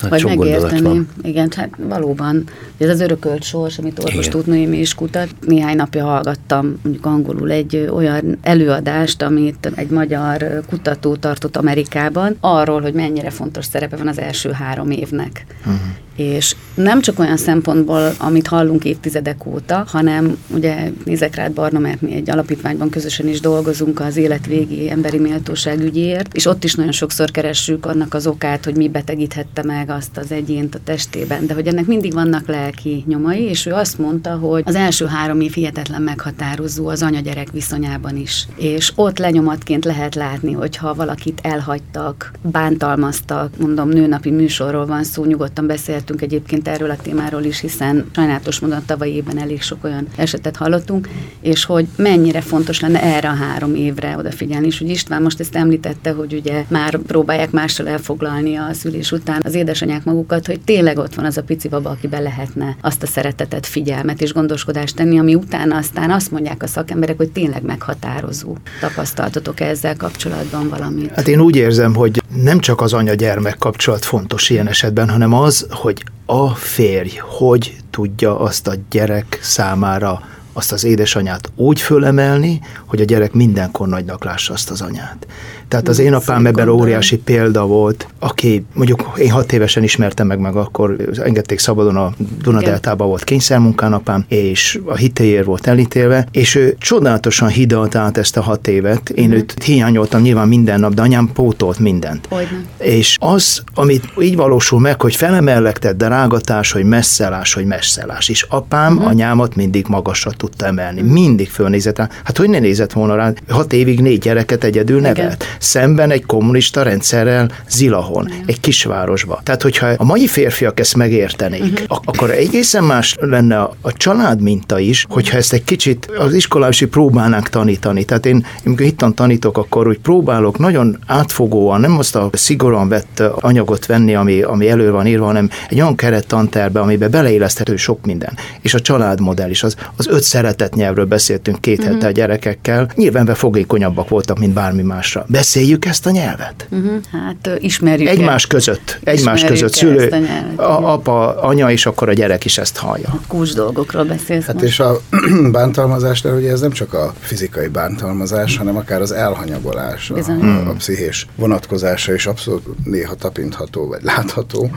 Hát vagy megérteni. van. Igen, hát valóban. Ez az örökölt sors, amit orvos Noémi is kutat. Néhány napja hallgattam mondjuk angolul egy olyan előadást, amit egy magyar kutató tartott Amerikában, arról, hogy mennyire fontos szerepe van az első három évnek. Uh-huh. És nem csak olyan szempontból, amit hallunk évtizedek óta, hanem ugye nézek rád Barna, mert mi egy alapítványban közösen is dolgozunk az életvégi emberi méltóság ügyéért, és ott is nagyon sokszor keressük annak az okát, hogy mi betegíthette meg azt az egyént a testében, de hogy ennek mindig vannak lelki nyomai, és ő azt mondta, hogy az első három év hihetetlen meghatározó az anya-gyerek viszonyában is. És ott lenyomatként lehet látni, hogyha valakit elhagytak, bántalmaztak, mondom, nőnapi műsorról van szó, nyugodtan beszéltünk egyébként erről a témáról is, hiszen sajnálatos módon tavalyi évben elég sok olyan esetet hallottunk, és hogy mennyire fontos lenne erre a három évre odafigyelni, és hogy István most ezt említette, hogy ugye már próbálják mással elfoglalni a szülés után az édesanyák magukat, hogy tényleg ott van az a pici baba, akiben lehetne azt a szeretetet, figyelmet és gondoskodást tenni, ami utána aztán azt mondják a szakemberek, hogy tényleg meghatározó. Tapasztaltatok ezzel kapcsolatban valamit? Hát én úgy érzem, hogy nem csak az anya-gyermek kapcsolat fontos ilyen esetben, hanem az, hogy a férj hogy tudja azt a gyerek számára azt az édesanyát úgy fölemelni, hogy a gyerek mindenkor nagynak lássa azt az anyát. Tehát az én apám ebben óriási példa volt, aki mondjuk én hat évesen ismertem meg, meg akkor engedték szabadon a Dunadeltában volt kényszermunkán apám, és a hitéért volt elítélve, és ő csodálatosan hidalt át ezt a hat évet. Én Mhm. őt hiányoltam nyilván minden nap, de anyám pótolt mindent. Hogyne. És az, amit így valósul meg, hogy felemellekted, de rágatás, hogy messzelás, hogy messzelás. És apám uh-huh. anyámat mindig magasra tudta emelni. Mindig fölnézett rá. Hát hogy ne nézett volna rá? Hat évig négy gyereket egyedül Igen. nevelt. Szemben egy kommunista rendszerrel Zilahon, egy kisvárosba. Tehát, hogyha a mai férfiak ezt megértenék, uh-huh. akkor egészen más lenne a, a család minta is, hogyha ezt egy kicsit az iskolában is próbálnánk tanítani. Tehát én, én amikor hittan tanítok, akkor úgy próbálok nagyon átfogóan, nem azt a szigorúan vett anyagot venni, ami, ami elő van írva, hanem egy olyan keret tanterbe, amiben beleéleszthető sok minden. És a családmodell is, az, az öt szeretet nyelvről beszéltünk két uh-huh. hete a gyerekekkel, nyilván fogékonyabbak voltak, mint bármi másra. Beszéljük ezt a nyelvet? Uh-huh. Hát ismerjük Egymás között, egymás Ismerjük között, ezt szülő, a nyelvet, a, apa, anya, és akkor a gyerek is ezt hallja. Kulcs dolgokról beszélsz Hát most. és a bántalmazás, de ugye ez nem csak a fizikai bántalmazás, hanem akár az elhanyagolás, a, Bizony. a, a pszichés vonatkozása is abszolút néha tapintható, vagy látható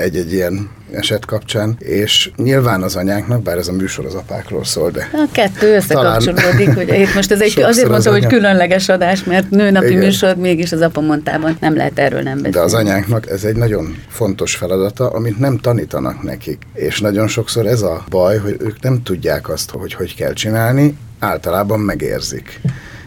egy-egy ilyen eset kapcsán, és nyilván az anyáknak, bár ez a műsor az apákról szól, de A kettő összekapcsolódik, hogy itt most ez egy, azért az mondtam, hogy különleges adás, mert nőnapi Igen. műsor mégis az apa mondtában nem lehet erről nem beszélni. De az anyáknak ez egy nagyon fontos feladata, amit nem tanítanak nekik. És nagyon sokszor ez a baj, hogy ők nem tudják azt, hogy hogy kell csinálni, általában megérzik.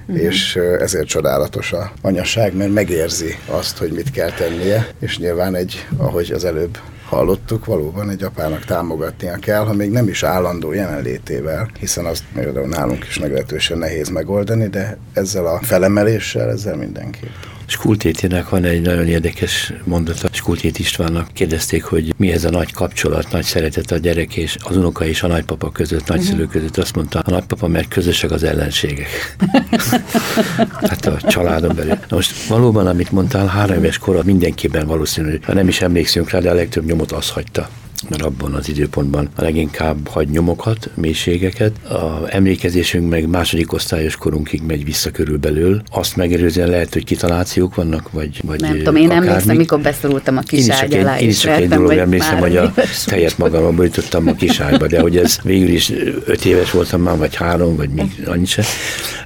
Uh-huh. És ezért csodálatos a anyaság, mert megérzi azt, hogy mit kell tennie, és nyilván egy, ahogy az előbb hallottuk, valóban egy apának támogatnia kell, ha még nem is állandó jelenlétével, hiszen azt például nálunk is meglehetősen nehéz megoldani, de ezzel a felemeléssel, ezzel mindenképp. Skultétinek van egy nagyon érdekes mondata. Skultét Istvánnak kérdezték, hogy mi ez a nagy kapcsolat, nagy szeretet a gyerek és az unoka és a nagypapa között, nagyszülő között. Azt mondta, a nagypapa, mert közösek az ellenségek. hát a családon belül. Na most valóban, amit mondtál, három éves korra mindenkiben valószínű, ha nem is emlékszünk rá, de a legtöbb nyomot az hagyta mert abban az időpontban a leginkább hagy nyomokat, mélységeket. A emlékezésünk meg második osztályos korunkig megy vissza körülbelül. Azt megelőzően lehet, hogy kitalációk vannak, vagy, vagy Nem tudom, én akármi. emlékszem, mikor beszorultam a Én kis is csak ágy egy, alá, én is csak egy vertem, dolog vagy emlékszem, hogy a éves tejet magammal bojtottam a kiságyba, de hogy ez végül is öt éves voltam már, vagy három, vagy még annyi se.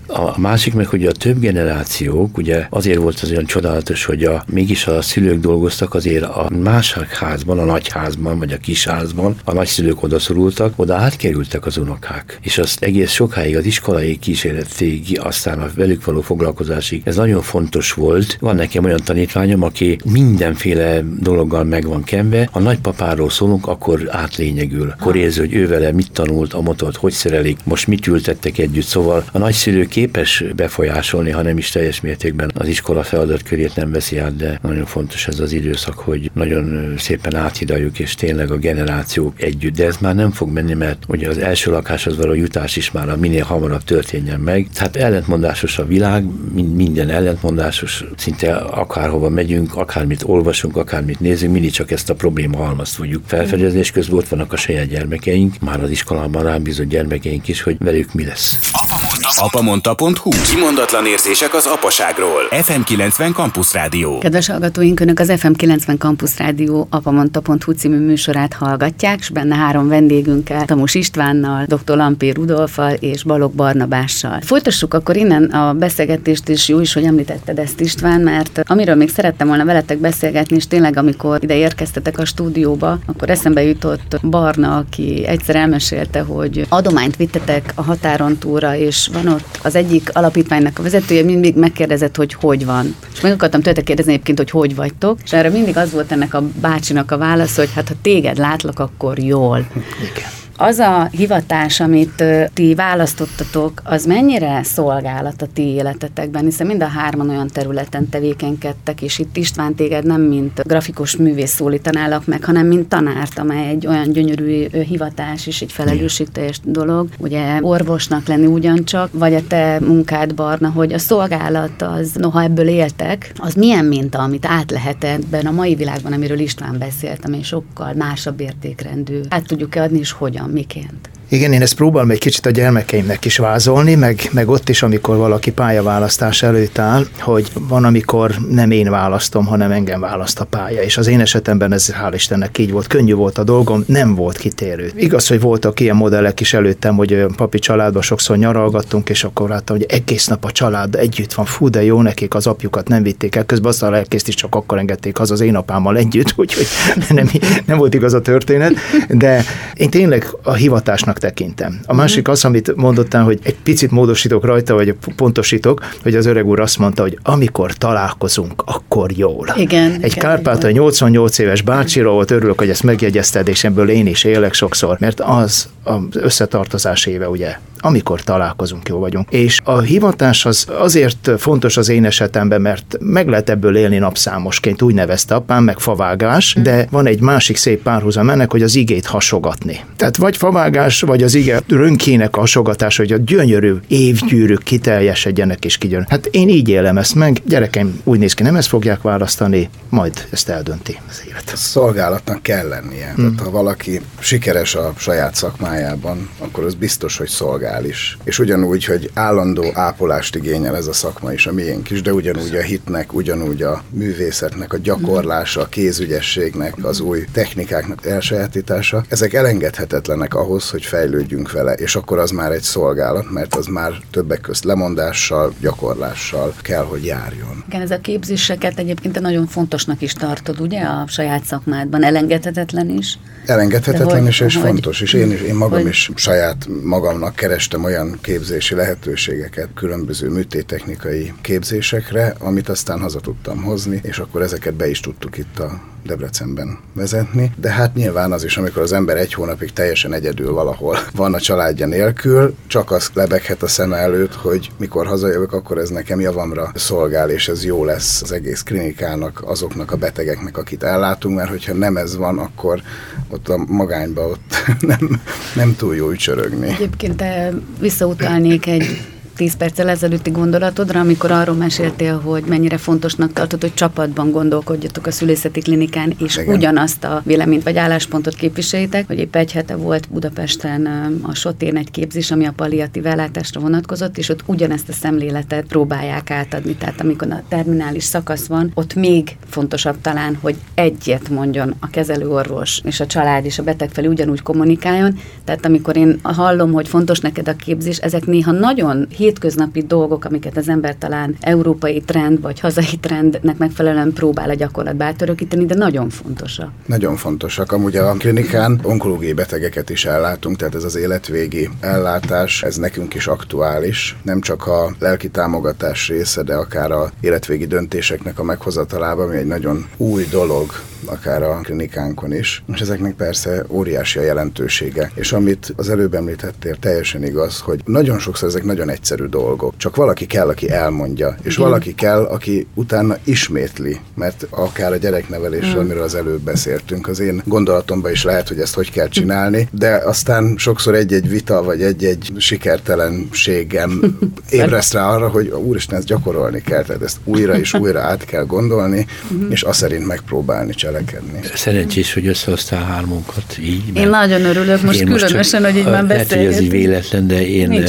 A másik meg, hogy a több generációk, ugye azért volt az olyan csodálatos, hogy a, mégis a szülők dolgoztak azért a másik házban, a nagyházban, vagy a kisházban, a nagyszülők odaszorultak, oda átkerültek az unokák. És azt egész sokáig az iskolai kísérletig, aztán a velük való foglalkozásig, ez nagyon fontos volt. Van nekem olyan tanítványom, aki mindenféle dologgal meg van kenve. Ha nagypapáról szólunk, akkor átlényegül. Akkor érzi, hogy ő vele mit tanult, a motort hogy szerelik, most mit ültettek együtt. Szóval a nagyszülő képes befolyásolni, ha nem is teljes mértékben az iskola feladatkörét nem veszi át, de nagyon fontos ez az időszak, hogy nagyon szépen áthidaljuk, és tényleg a generációk együtt, de ez már nem fog menni, mert ugye az első lakáshoz való jutás is már a minél hamarabb történjen meg. Tehát ellentmondásos a világ, minden ellentmondásos, szinte akárhova megyünk, akármit olvasunk, akármit nézünk, mindig csak ezt a probléma halmazt tudjuk felfedezni, és közben ott vannak a saját gyermekeink, már az iskolában rám bízott gyermekeink is, hogy velük mi lesz. apamonta.hu Kimondatlan érzések az apaságról. FM90 Campus Rádió. Kedves hallgatóink, Önök az FM90 Campus Rádió apamonta.hu című műsorát hallgatják, és benne három vendégünkkel, Tamus Istvánnal, dr. Lampé Rudolfal és Balog Barnabással. Folytassuk akkor innen a beszélgetést, és jó is, hogy említetted ezt István, mert amiről még szerettem volna veletek beszélgetni, és tényleg amikor ide érkeztetek a stúdióba, akkor eszembe jutott Barna, aki egyszer elmesélte, hogy adományt vittetek a határon túra, és van ott az egyik alapítványnak a vezetője, mindig megkérdezett, hogy hogy van. És meg akartam tőletek kérdezni egyébként, hogy hogy vagytok, és erre mindig az volt ennek a bácsinak a válasz, hogy hát ha téged látlak, akkor jól. Igen. Az a hivatás, amit ti választottatok, az mennyire szolgálat a ti életetekben, hiszen mind a hárman olyan területen tevékenykedtek, és itt István téged nem mint grafikus művész szólítanálak meg, hanem mint tanárt, amely egy olyan gyönyörű hivatás és egy felelősségteljes dolog. Ugye orvosnak lenni ugyancsak, vagy a te munkád, Barna, hogy a szolgálat az, noha ebből éltek, az milyen minta, amit át lehet ebben a mai világban, amiről István beszéltem, és sokkal másabb értékrendű. Át tudjuk-e adni, és hogyan? Miként? Igen, én ezt próbálom egy kicsit a gyermekeimnek is vázolni, meg, meg ott is, amikor valaki pályaválasztás előtt áll, hogy van, amikor nem én választom, hanem engem választ a pálya. És az én esetemben ez hál' Istennek így volt. Könnyű volt a dolgom, nem volt kitérő. Igaz, hogy voltak ilyen modellek is előttem, hogy papi családban sokszor nyaralgattunk, és akkor láttam, hogy egész nap a család együtt van, fú, de jó nekik, az apjukat nem vitték el. Közben azt a lelkészt is csak akkor engedték haza az én apámmal együtt, úgyhogy nem, nem volt igaz a történet. De én tényleg a hivatásnak tekintem. A másik az, amit mondottál, hogy egy picit módosítok rajta, vagy pontosítok, hogy az öreg úr azt mondta, hogy amikor találkozunk, akkor jól. Igen. Egy igen, Kárpátai 88 éves bácsiról volt, örülök, hogy ezt megjegyezted, és ebből én is élek sokszor, mert az az összetartozás éve, ugye, amikor találkozunk, jó vagyunk. És a hivatás az azért fontos az én esetemben, mert meg lehet ebből élni napszámosként, úgy nevezte apám, meg favágás, de van egy másik szép párhuzam ennek, hogy az igét hasogatni. Tehát vagy favágás, vagy az ige rönkének a hasogatás, hogy a gyönyörű évgyűrűk kiteljesedjenek és kigyön. Hát én így élem ezt meg, gyerekeim úgy néz ki, nem ezt fogják választani, majd ezt eldönti az élet. Szolgálatnak kell lennie. Hmm. Tehát ha valaki sikeres a saját szakmájában, akkor az biztos, hogy szolgál is. És ugyanúgy, hogy állandó ápolást igényel ez a szakma is, a miénk is, de ugyanúgy a hitnek, ugyanúgy a művészetnek, a gyakorlása, a kézügyességnek, az új technikáknak elsajátítása, ezek elengedhetetlenek ahhoz, hogy fejlődjünk vele, és akkor az már egy szolgálat, mert az már többek közt lemondással, gyakorlással kell, hogy járjon. Igen, ez a képzéseket egyébként nagyon fontosnak is tartod, ugye, a saját szakmádban, elengedhetetlen is? Elengedhetetlen is, és hogy, fontos is. Én, is, én magam hogy, is saját magamnak kerestem olyan képzési lehetőségeket, különböző műtétechnikai képzésekre, amit aztán haza tudtam hozni, és akkor ezeket be is tudtuk itt a Debrecenben vezetni, de hát nyilván az is, amikor az ember egy hónapig teljesen egyedül valahol van a családja nélkül, csak az lebeghet a szem előtt, hogy mikor hazajövök, akkor ez nekem javamra szolgál, és ez jó lesz az egész klinikának, azoknak a betegeknek, akit ellátunk, mert hogyha nem ez van, akkor ott a magányba ott nem, nem túl jó ücsörögni. Egyébként visszautalnék egy tíz perccel ezelőtti gondolatodra, amikor arról meséltél, hogy mennyire fontosnak tartod, hogy csapatban gondolkodjatok a szülészeti klinikán, és Igen. ugyanazt a véleményt vagy álláspontot képviseljétek, hogy épp egy hete volt Budapesten a Sotén egy képzés, ami a palliatív ellátásra vonatkozott, és ott ugyanezt a szemléletet próbálják átadni. Tehát amikor a terminális szakasz van, ott még fontosabb talán, hogy egyet mondjon a kezelőorvos és a család és a beteg felé ugyanúgy kommunikáljon. Tehát amikor én hallom, hogy fontos neked a képzés, ezek néha nagyon hétköznapi dolgok, amiket az ember talán európai trend vagy hazai trendnek megfelelően próbál a gyakorlatba átörökíteni, de nagyon fontosak. Nagyon fontosak. Amúgy a klinikán onkológiai betegeket is ellátunk, tehát ez az életvégi ellátás, ez nekünk is aktuális. Nem csak a lelki támogatás része, de akár a életvégi döntéseknek a meghozatalában, ami egy nagyon új dolog akár a klinikánkon is, és ezeknek persze óriási a jelentősége. És amit az előbb említettél, teljesen igaz, hogy nagyon sokszor ezek nagyon egyszerű dolgok. Csak valaki kell, aki elmondja, és Igen. valaki kell, aki utána ismétli, mert akár a gyereknevelésről, hmm. amiről az előbb beszéltünk, az én gondolatomban is lehet, hogy ezt hogy kell csinálni, de aztán sokszor egy-egy vita, vagy egy-egy sikertelenségem ébreszt rá arra, hogy úristen, ezt gyakorolni kell, tehát ezt újra és újra át kell gondolni, uh-huh. és azt szerint megpróbálni cselekedni. Szerencsés, hogy összehoztál hármunkat így. Én nagyon örülök most különösen, most hogy így már Lehet, hogy ez így véletlen, de én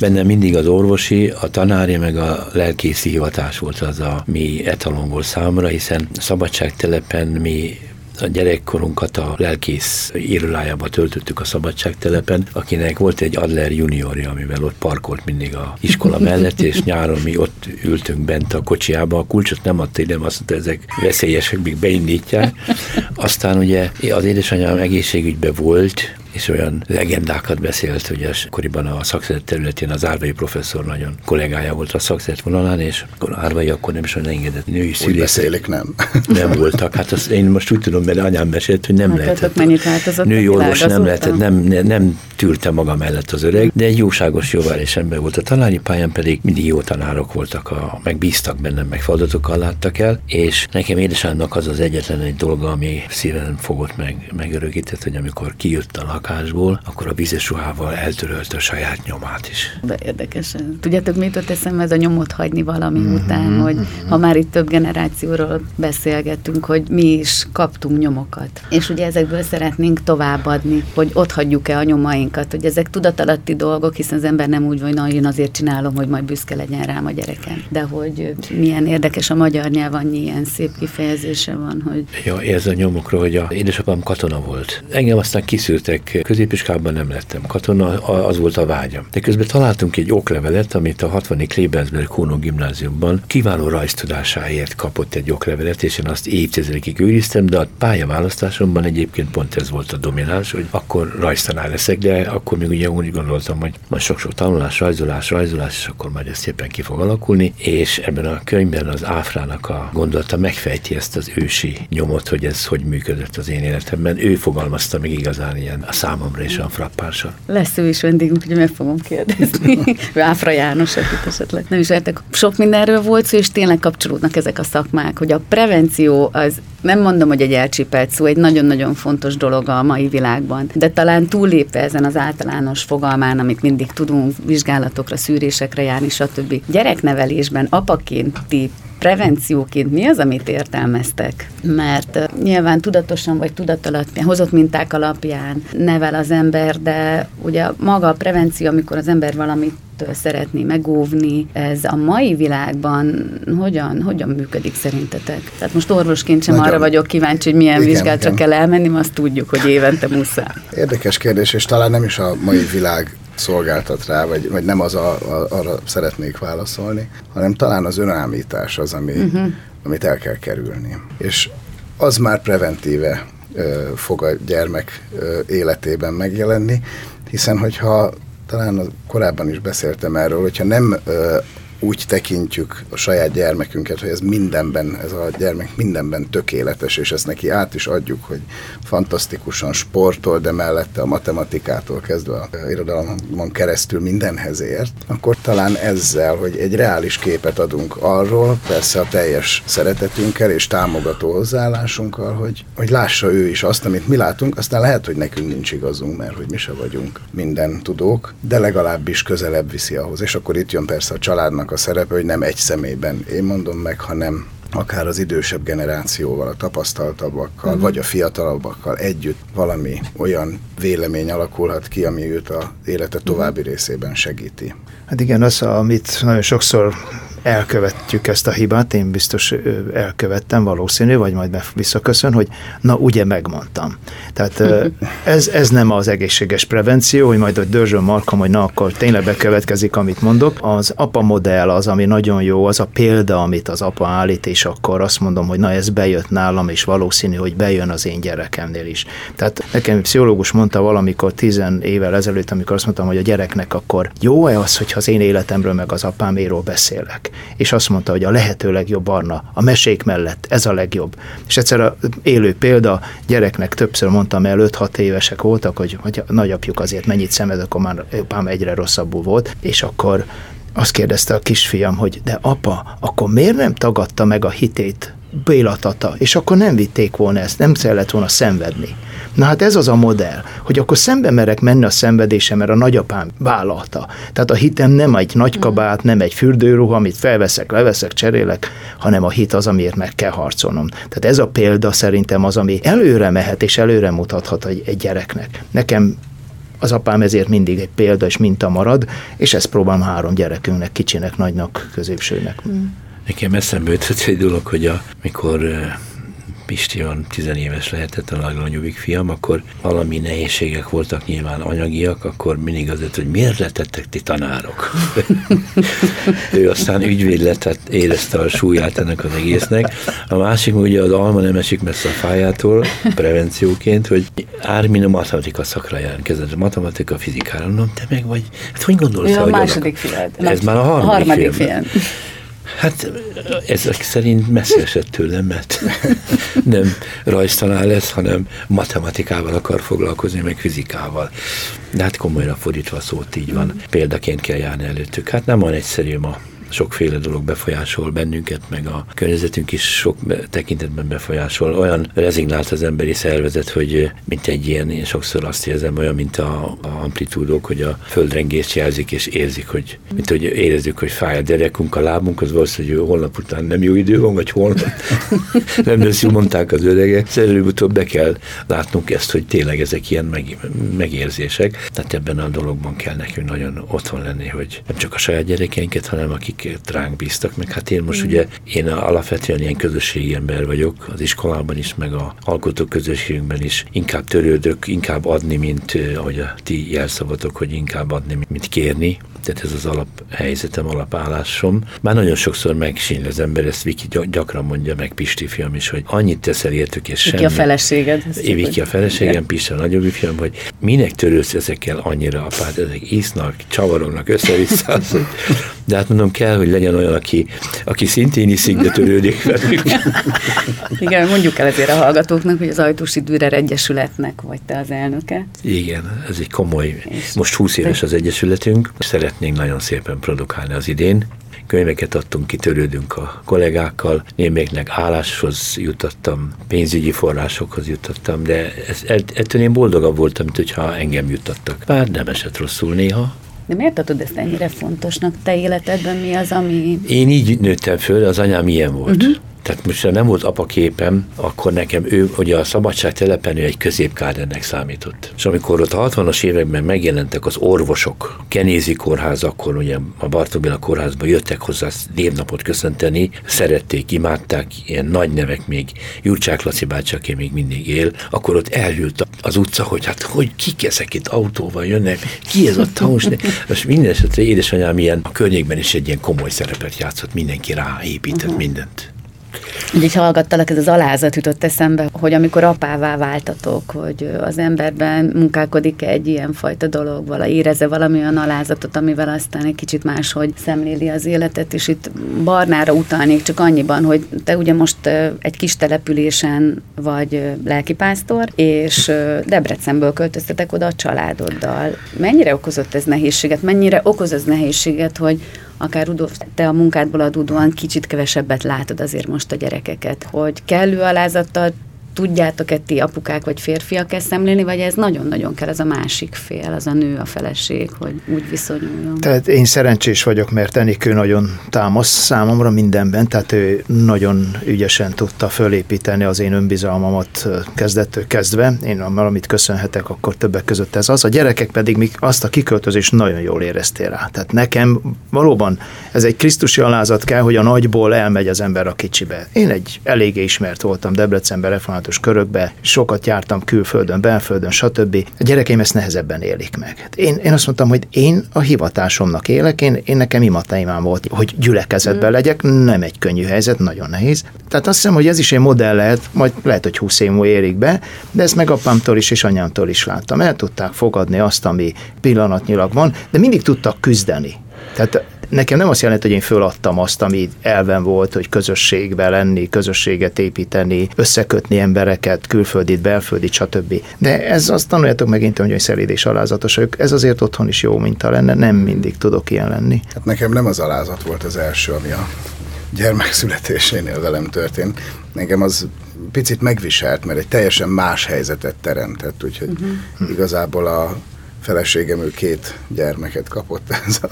bennem mindig az orvosi, a tanári, meg a lelkészi hivatás volt az a mi etalon volt számomra, hiszen szabadságtelepen mi a gyerekkorunkat a lelkész írulájába töltöttük a szabadságtelepen, akinek volt egy Adler juniorja, amivel ott parkolt mindig a iskola mellett, és nyáron mi ott ültünk bent a kocsiába, a kulcsot nem adta ide, azt mondta, ezek veszélyesek, még beindítják. Aztán ugye az édesanyám egészségügyben volt, és olyan legendákat beszélt, hogy az akkoriban a szakszeret területén az árvai professzor nagyon kollégája volt a szakszeret vonalán, és akkor árvai akkor nem is olyan engedett női szülészek. beszélik, nem? Nem voltak. Hát azt én most úgy tudom, mert anyám mesélt, hogy nem hát, lehetett. Női orvos nem lehetett, nem, nem, nem tűrte maga mellett az öreg, de egy jóságos, jóvállás ember volt. A tanári pályán pedig mindig jó tanárok voltak, a, meg bíztak bennem, meg feladatokkal láttak el, és nekem édesanynak az az egyetlen egy dolga, ami szíven fogott meg, megörökített, hogy amikor kijött a lakásból, akkor a vízes ruhával eltörölte a saját nyomát is. De érdekes. Tudjátok, mit ott eszembe ez a nyomot hagyni valami mm-hmm. után, hogy ha már itt több generációról beszélgetünk, hogy mi is kaptunk nyomokat. És ugye ezekből szeretnénk továbbadni, hogy ott hagyjuk-e a nyomainkat, hogy ezek tudatalatti dolgok, hiszen az ember nem úgy van, hogy na, én azért csinálom, hogy majd büszke legyen rám a gyerekem. De hogy milyen érdekes a magyar nyelv, annyi ilyen szép kifejezése van, hogy... Ja, ez a nyomokról, hogy a édesapám katona volt. Engem aztán kiszűrtek középiskában nem lettem katona, az volt a vágyam. De közben találtunk egy oklevelet, amit a 60 Klebensberg Kónó gimnáziumban kiváló rajztudásáért kapott egy oklevelet, és én azt évtizedekig őriztem, de a pályaválasztásomban egyébként pont ez volt a domináns, hogy akkor rajztanár leszek, de akkor még ugye úgy gondoltam, hogy majd sok-sok tanulás, rajzolás, rajzolás, és akkor majd ez szépen ki fog alakulni, és ebben a könyvben az Áfrának a gondolata megfejti ezt az ősi nyomot, hogy ez hogy működött az én életemben. Ő fogalmazta meg igazán ilyen a számomra is olyan frappánsan. Lesz ő is vendégünk, hogy meg fogom kérdezni. Áfra János, akit esetleg nem is értek. Sok mindenről volt szó, és tényleg kapcsolódnak ezek a szakmák, hogy a prevenció az nem mondom, hogy egy elcsipelt szó, egy nagyon-nagyon fontos dolog a mai világban, de talán túllépve ezen az általános fogalmán, amit mindig tudunk vizsgálatokra, szűrésekre járni, stb. Gyereknevelésben apaként ti prevencióként mi az, amit értelmeztek? Mert nyilván tudatosan vagy tudatalatt, hozott minták alapján nevel az ember, de ugye maga a prevenció, amikor az ember valamit szeretné megóvni. Ez a mai világban hogyan, hogyan működik szerintetek? Tehát most orvosként sem Nagyon. arra vagyok kíváncsi, hogy milyen vizsgálatra kell elmenni, azt tudjuk, hogy évente muszáj. Érdekes kérdés, és talán nem is a mai világ szolgáltat rá, vagy, vagy nem az a, a, arra szeretnék válaszolni, hanem talán az önállítás az, ami, uh-huh. amit el kell kerülni. És az már preventíve ö, fog a gyermek ö, életében megjelenni, hiszen hogyha talán korábban is beszéltem erről, hogyha nem ö, úgy tekintjük a saját gyermekünket, hogy ez mindenben, ez a gyermek mindenben tökéletes, és ezt neki át is adjuk, hogy fantasztikusan sportol, de mellette a matematikától kezdve a irodalomon keresztül mindenhez ért, akkor talán ezzel, hogy egy reális képet adunk arról, persze a teljes szeretetünkkel és támogató hozzáállásunkkal, hogy, hogy lássa ő is azt, amit mi látunk, aztán lehet, hogy nekünk nincs igazunk, mert hogy mi se vagyunk minden tudók, de legalábbis közelebb viszi ahhoz. És akkor itt jön persze a családnak a szerepe, hogy nem egy személyben én mondom meg, hanem akár az idősebb generációval, a tapasztaltabbakkal, uh-huh. vagy a fiatalabbakkal együtt valami olyan vélemény alakulhat ki, ami őt a élete további uh-huh. részében segíti. Hát igen, az, amit nagyon sokszor elkövetjük ezt a hibát, én biztos elkövettem, valószínű, vagy majd visszaköszön, hogy na ugye megmondtam. Tehát ez, ez nem az egészséges prevenció, hogy majd a dörzsön markam, hogy na akkor tényleg bekövetkezik, amit mondok. Az apa modell az, ami nagyon jó, az a példa, amit az apa állít, és akkor azt mondom, hogy na ez bejött nálam, és valószínű, hogy bejön az én gyerekemnél is. Tehát nekem pszichológus mondta valamikor tizen évvel ezelőtt, amikor azt mondtam, hogy a gyereknek akkor jó-e az, hogyha az én életemről meg az apáméról beszélek. És azt mondta, hogy a lehető legjobb barna, a mesék mellett, ez a legjobb. És egyszer a élő példa, gyereknek többször mondtam el, 5-6 évesek voltak, hogy, hogy a nagyapjuk azért mennyit szemed, akkor már apám egyre rosszabbul volt, és akkor azt kérdezte a kisfiam, hogy de apa, akkor miért nem tagadta meg a hitét Béla tata, és akkor nem vitték volna ezt, nem kellett volna szenvedni. Na hát ez az a modell, hogy akkor szembe merek menni a szenvedésem, mert a nagyapám vállalta. Tehát a hitem nem egy nagy kabát, nem egy fürdőruha, amit felveszek, leveszek, cserélek, hanem a hit az, amiért meg kell harcolnom. Tehát ez a példa szerintem az, ami előre mehet és előre mutathat egy, egy gyereknek. Nekem az apám ezért mindig egy példa és minta marad, és ezt próbálom három gyerekünknek, kicsinek, nagynak, középsőnek. Mm. Nekem eszembe jutott egy dolog, hogy a, mikor Pisti olyan tizenéves lehetett, a legnagyobbik fiam, akkor valami nehézségek voltak nyilván anyagiak, akkor mindig az hogy miért letettek ti tanárok? ő aztán ügyvéd lett, tehát érezte a súlyát ennek az egésznek. A másik ugye az alma nem esik messze a fájától, prevencióként, hogy Ármin a matematika szakra jelentkezett, a matematika, fizikára, mondom, te meg vagy, hát hogy gondolsz? Ja, a második fiad. Ez már a harmadik, harmadik film. Hát ezek szerint messze esett tőlem, mert nem rajztanál lesz, hanem matematikával akar foglalkozni, meg fizikával. De hát komolyra fordítva szót így van. Példaként kell járni előttük. Hát nem van egyszerű ma sokféle dolog befolyásol bennünket, meg a környezetünk is sok tekintetben befolyásol. Olyan rezignált az emberi szervezet, hogy mint egy ilyen, én sokszor azt érzem, olyan, mint a, a amplitúdok, hogy a földrengést jelzik és érzik, hogy mint hogy érezzük, hogy fáj a derekunk, a lábunk, az valószínűleg, hogy holnap után nem jó idő van, vagy holnap nem lesz jó, mondták az öregek. Előbb-utóbb be kell látnunk ezt, hogy tényleg ezek ilyen meg, megérzések. Tehát ebben a dologban kell nekünk nagyon otthon lenni, hogy nem csak a saját gyerekeinket, hanem akik amiket ránk bíztak, meg hát én most mm. ugye, én alapvetően ilyen közösségi ember vagyok, az iskolában is, meg a alkotó közösségünkben is, inkább törődök, inkább adni, mint ahogy a ti jelszavatok, hogy inkább adni, mint kérni, tehát ez az alaphelyzetem, alapállásom. Már nagyon sokszor megsínyl az ember, ezt Viki gyakran mondja, meg Pisti fiam is, hogy annyit teszel értük, és semmi. Viki a feleséged. Viki a feleségem, Pisti a nagyobb fiam, hogy minek törősz ezekkel annyira apád, ezek isznak, csavarognak össze-vissza. De hát mondom, kell, hogy legyen olyan, aki, aki szintén iszik, de törődik velük. Igen, mondjuk el ezért a hallgatóknak, hogy az Ajtósi Dürer Egyesületnek vagy te az elnöke. Igen, ez egy komoly, most 20 éves az Egyesületünk, szeretnénk nagyon szépen produkálni az idén, könyveket adtunk ki, törődünk a kollégákkal, némelyiknek álláshoz jutottam, pénzügyi forrásokhoz jutottam, de ez, ettől én boldogabb voltam, mint hogyha engem jutottak. Bár nem esett rosszul néha, de miért tartod ezt ennyire fontosnak? Te életedben mi az, ami... Én így nőttem föl, az anyám ilyen volt. Uh-huh. Tehát most ha nem volt apaképem, akkor nekem ő, ugye a szabadság telepen ő egy középkádernek számított. És amikor ott a 60-as években megjelentek az orvosok, Kenézi kórház, akkor ugye a Bartóbéla kórházba jöttek hozzá névnapot köszönteni, szerették, imádták, ilyen nagy nevek még, Jurcsák Laci bácsi, aki még mindig él, akkor ott elhűlt az utca, hogy hát hogy kik ezek itt autóval jönnek, ki ez a taus? Most minden esetre édesanyám ilyen a környékben is egy ilyen komoly szerepet játszott, mindenki ráépített uh-huh. mindent. Így hallgattalak, ez az alázat jutott eszembe, hogy amikor apává váltatok, hogy az emberben munkálkodik egy ilyen fajta dolog, vala éreze valami olyan alázatot, amivel aztán egy kicsit máshogy szemléli az életet, és itt Barnára utalnék csak annyiban, hogy te ugye most egy kis településen vagy lelkipásztor, és Debrecenből költöztetek oda a családoddal. Mennyire okozott ez nehézséget? Mennyire okoz ez nehézséget, hogy akár Rudolf, te a munkádból adódóan kicsit kevesebbet látod azért most a gyerekeket, hogy kellő alázattal tudjátok-e ti apukák vagy férfiak ezt szemlélni, vagy ez nagyon-nagyon kell, ez a másik fél, az a nő, a feleség, hogy úgy viszonyuljon? Tehát én szerencsés vagyok, mert Enikő nagyon támasz számomra mindenben, tehát ő nagyon ügyesen tudta fölépíteni az én önbizalmamat kezdettől kezdve. Én valamit köszönhetek, akkor többek között ez az. A gyerekek pedig még azt a kiköltözést nagyon jól éreztél rá. Tehát nekem valóban ez egy krisztusi alázat kell, hogy a nagyból elmegy az ember a kicsibe. Én egy eléggé ismert voltam Debrecenben református családos körökbe, sokat jártam külföldön, belföldön, stb. A gyerekeim ezt nehezebben élik meg. Hát én, én azt mondtam, hogy én a hivatásomnak élek, én, én nekem imateimám volt, hogy gyülekezetben mm. legyek, nem egy könnyű helyzet, nagyon nehéz. Tehát azt hiszem, hogy ez is egy modell lehet, majd lehet, hogy 20 év múlva érik be, de ezt meg apámtól is és anyámtól is láttam. El tudták fogadni azt, ami pillanatnyilag van, de mindig tudtak küzdeni. Tehát nekem nem azt jelenti, hogy én föladtam azt, ami elven volt, hogy közösségbe lenni, közösséget építeni, összekötni embereket, külföldit, belföldit, stb. De ez azt tanuljátok megint, hogy szelíd és alázatos vagyok. Ez azért otthon is jó minta lenne, nem mindig tudok ilyen lenni. Hát nekem nem az alázat volt az első, ami a gyermek születésénél velem történt. Nekem az picit megviselt, mert egy teljesen más helyzetet teremtett, úgyhogy uh-huh. igazából a feleségem ő két gyermeket kapott ez a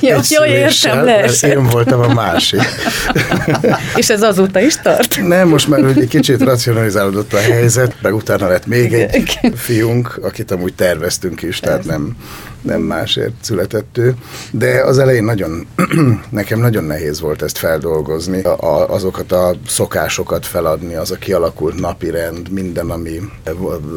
Jó, jó értem, lesz. Én voltam a másik. És ez azóta is tart? Nem, most már egy kicsit racionalizálódott a helyzet, meg utána lett még egy fiunk, akit amúgy terveztünk is, tehát nem, nem másért született ő. De az elején nagyon, nekem nagyon nehéz volt ezt feldolgozni, a, a, azokat a szokásokat feladni, az a kialakult napi rend, minden, ami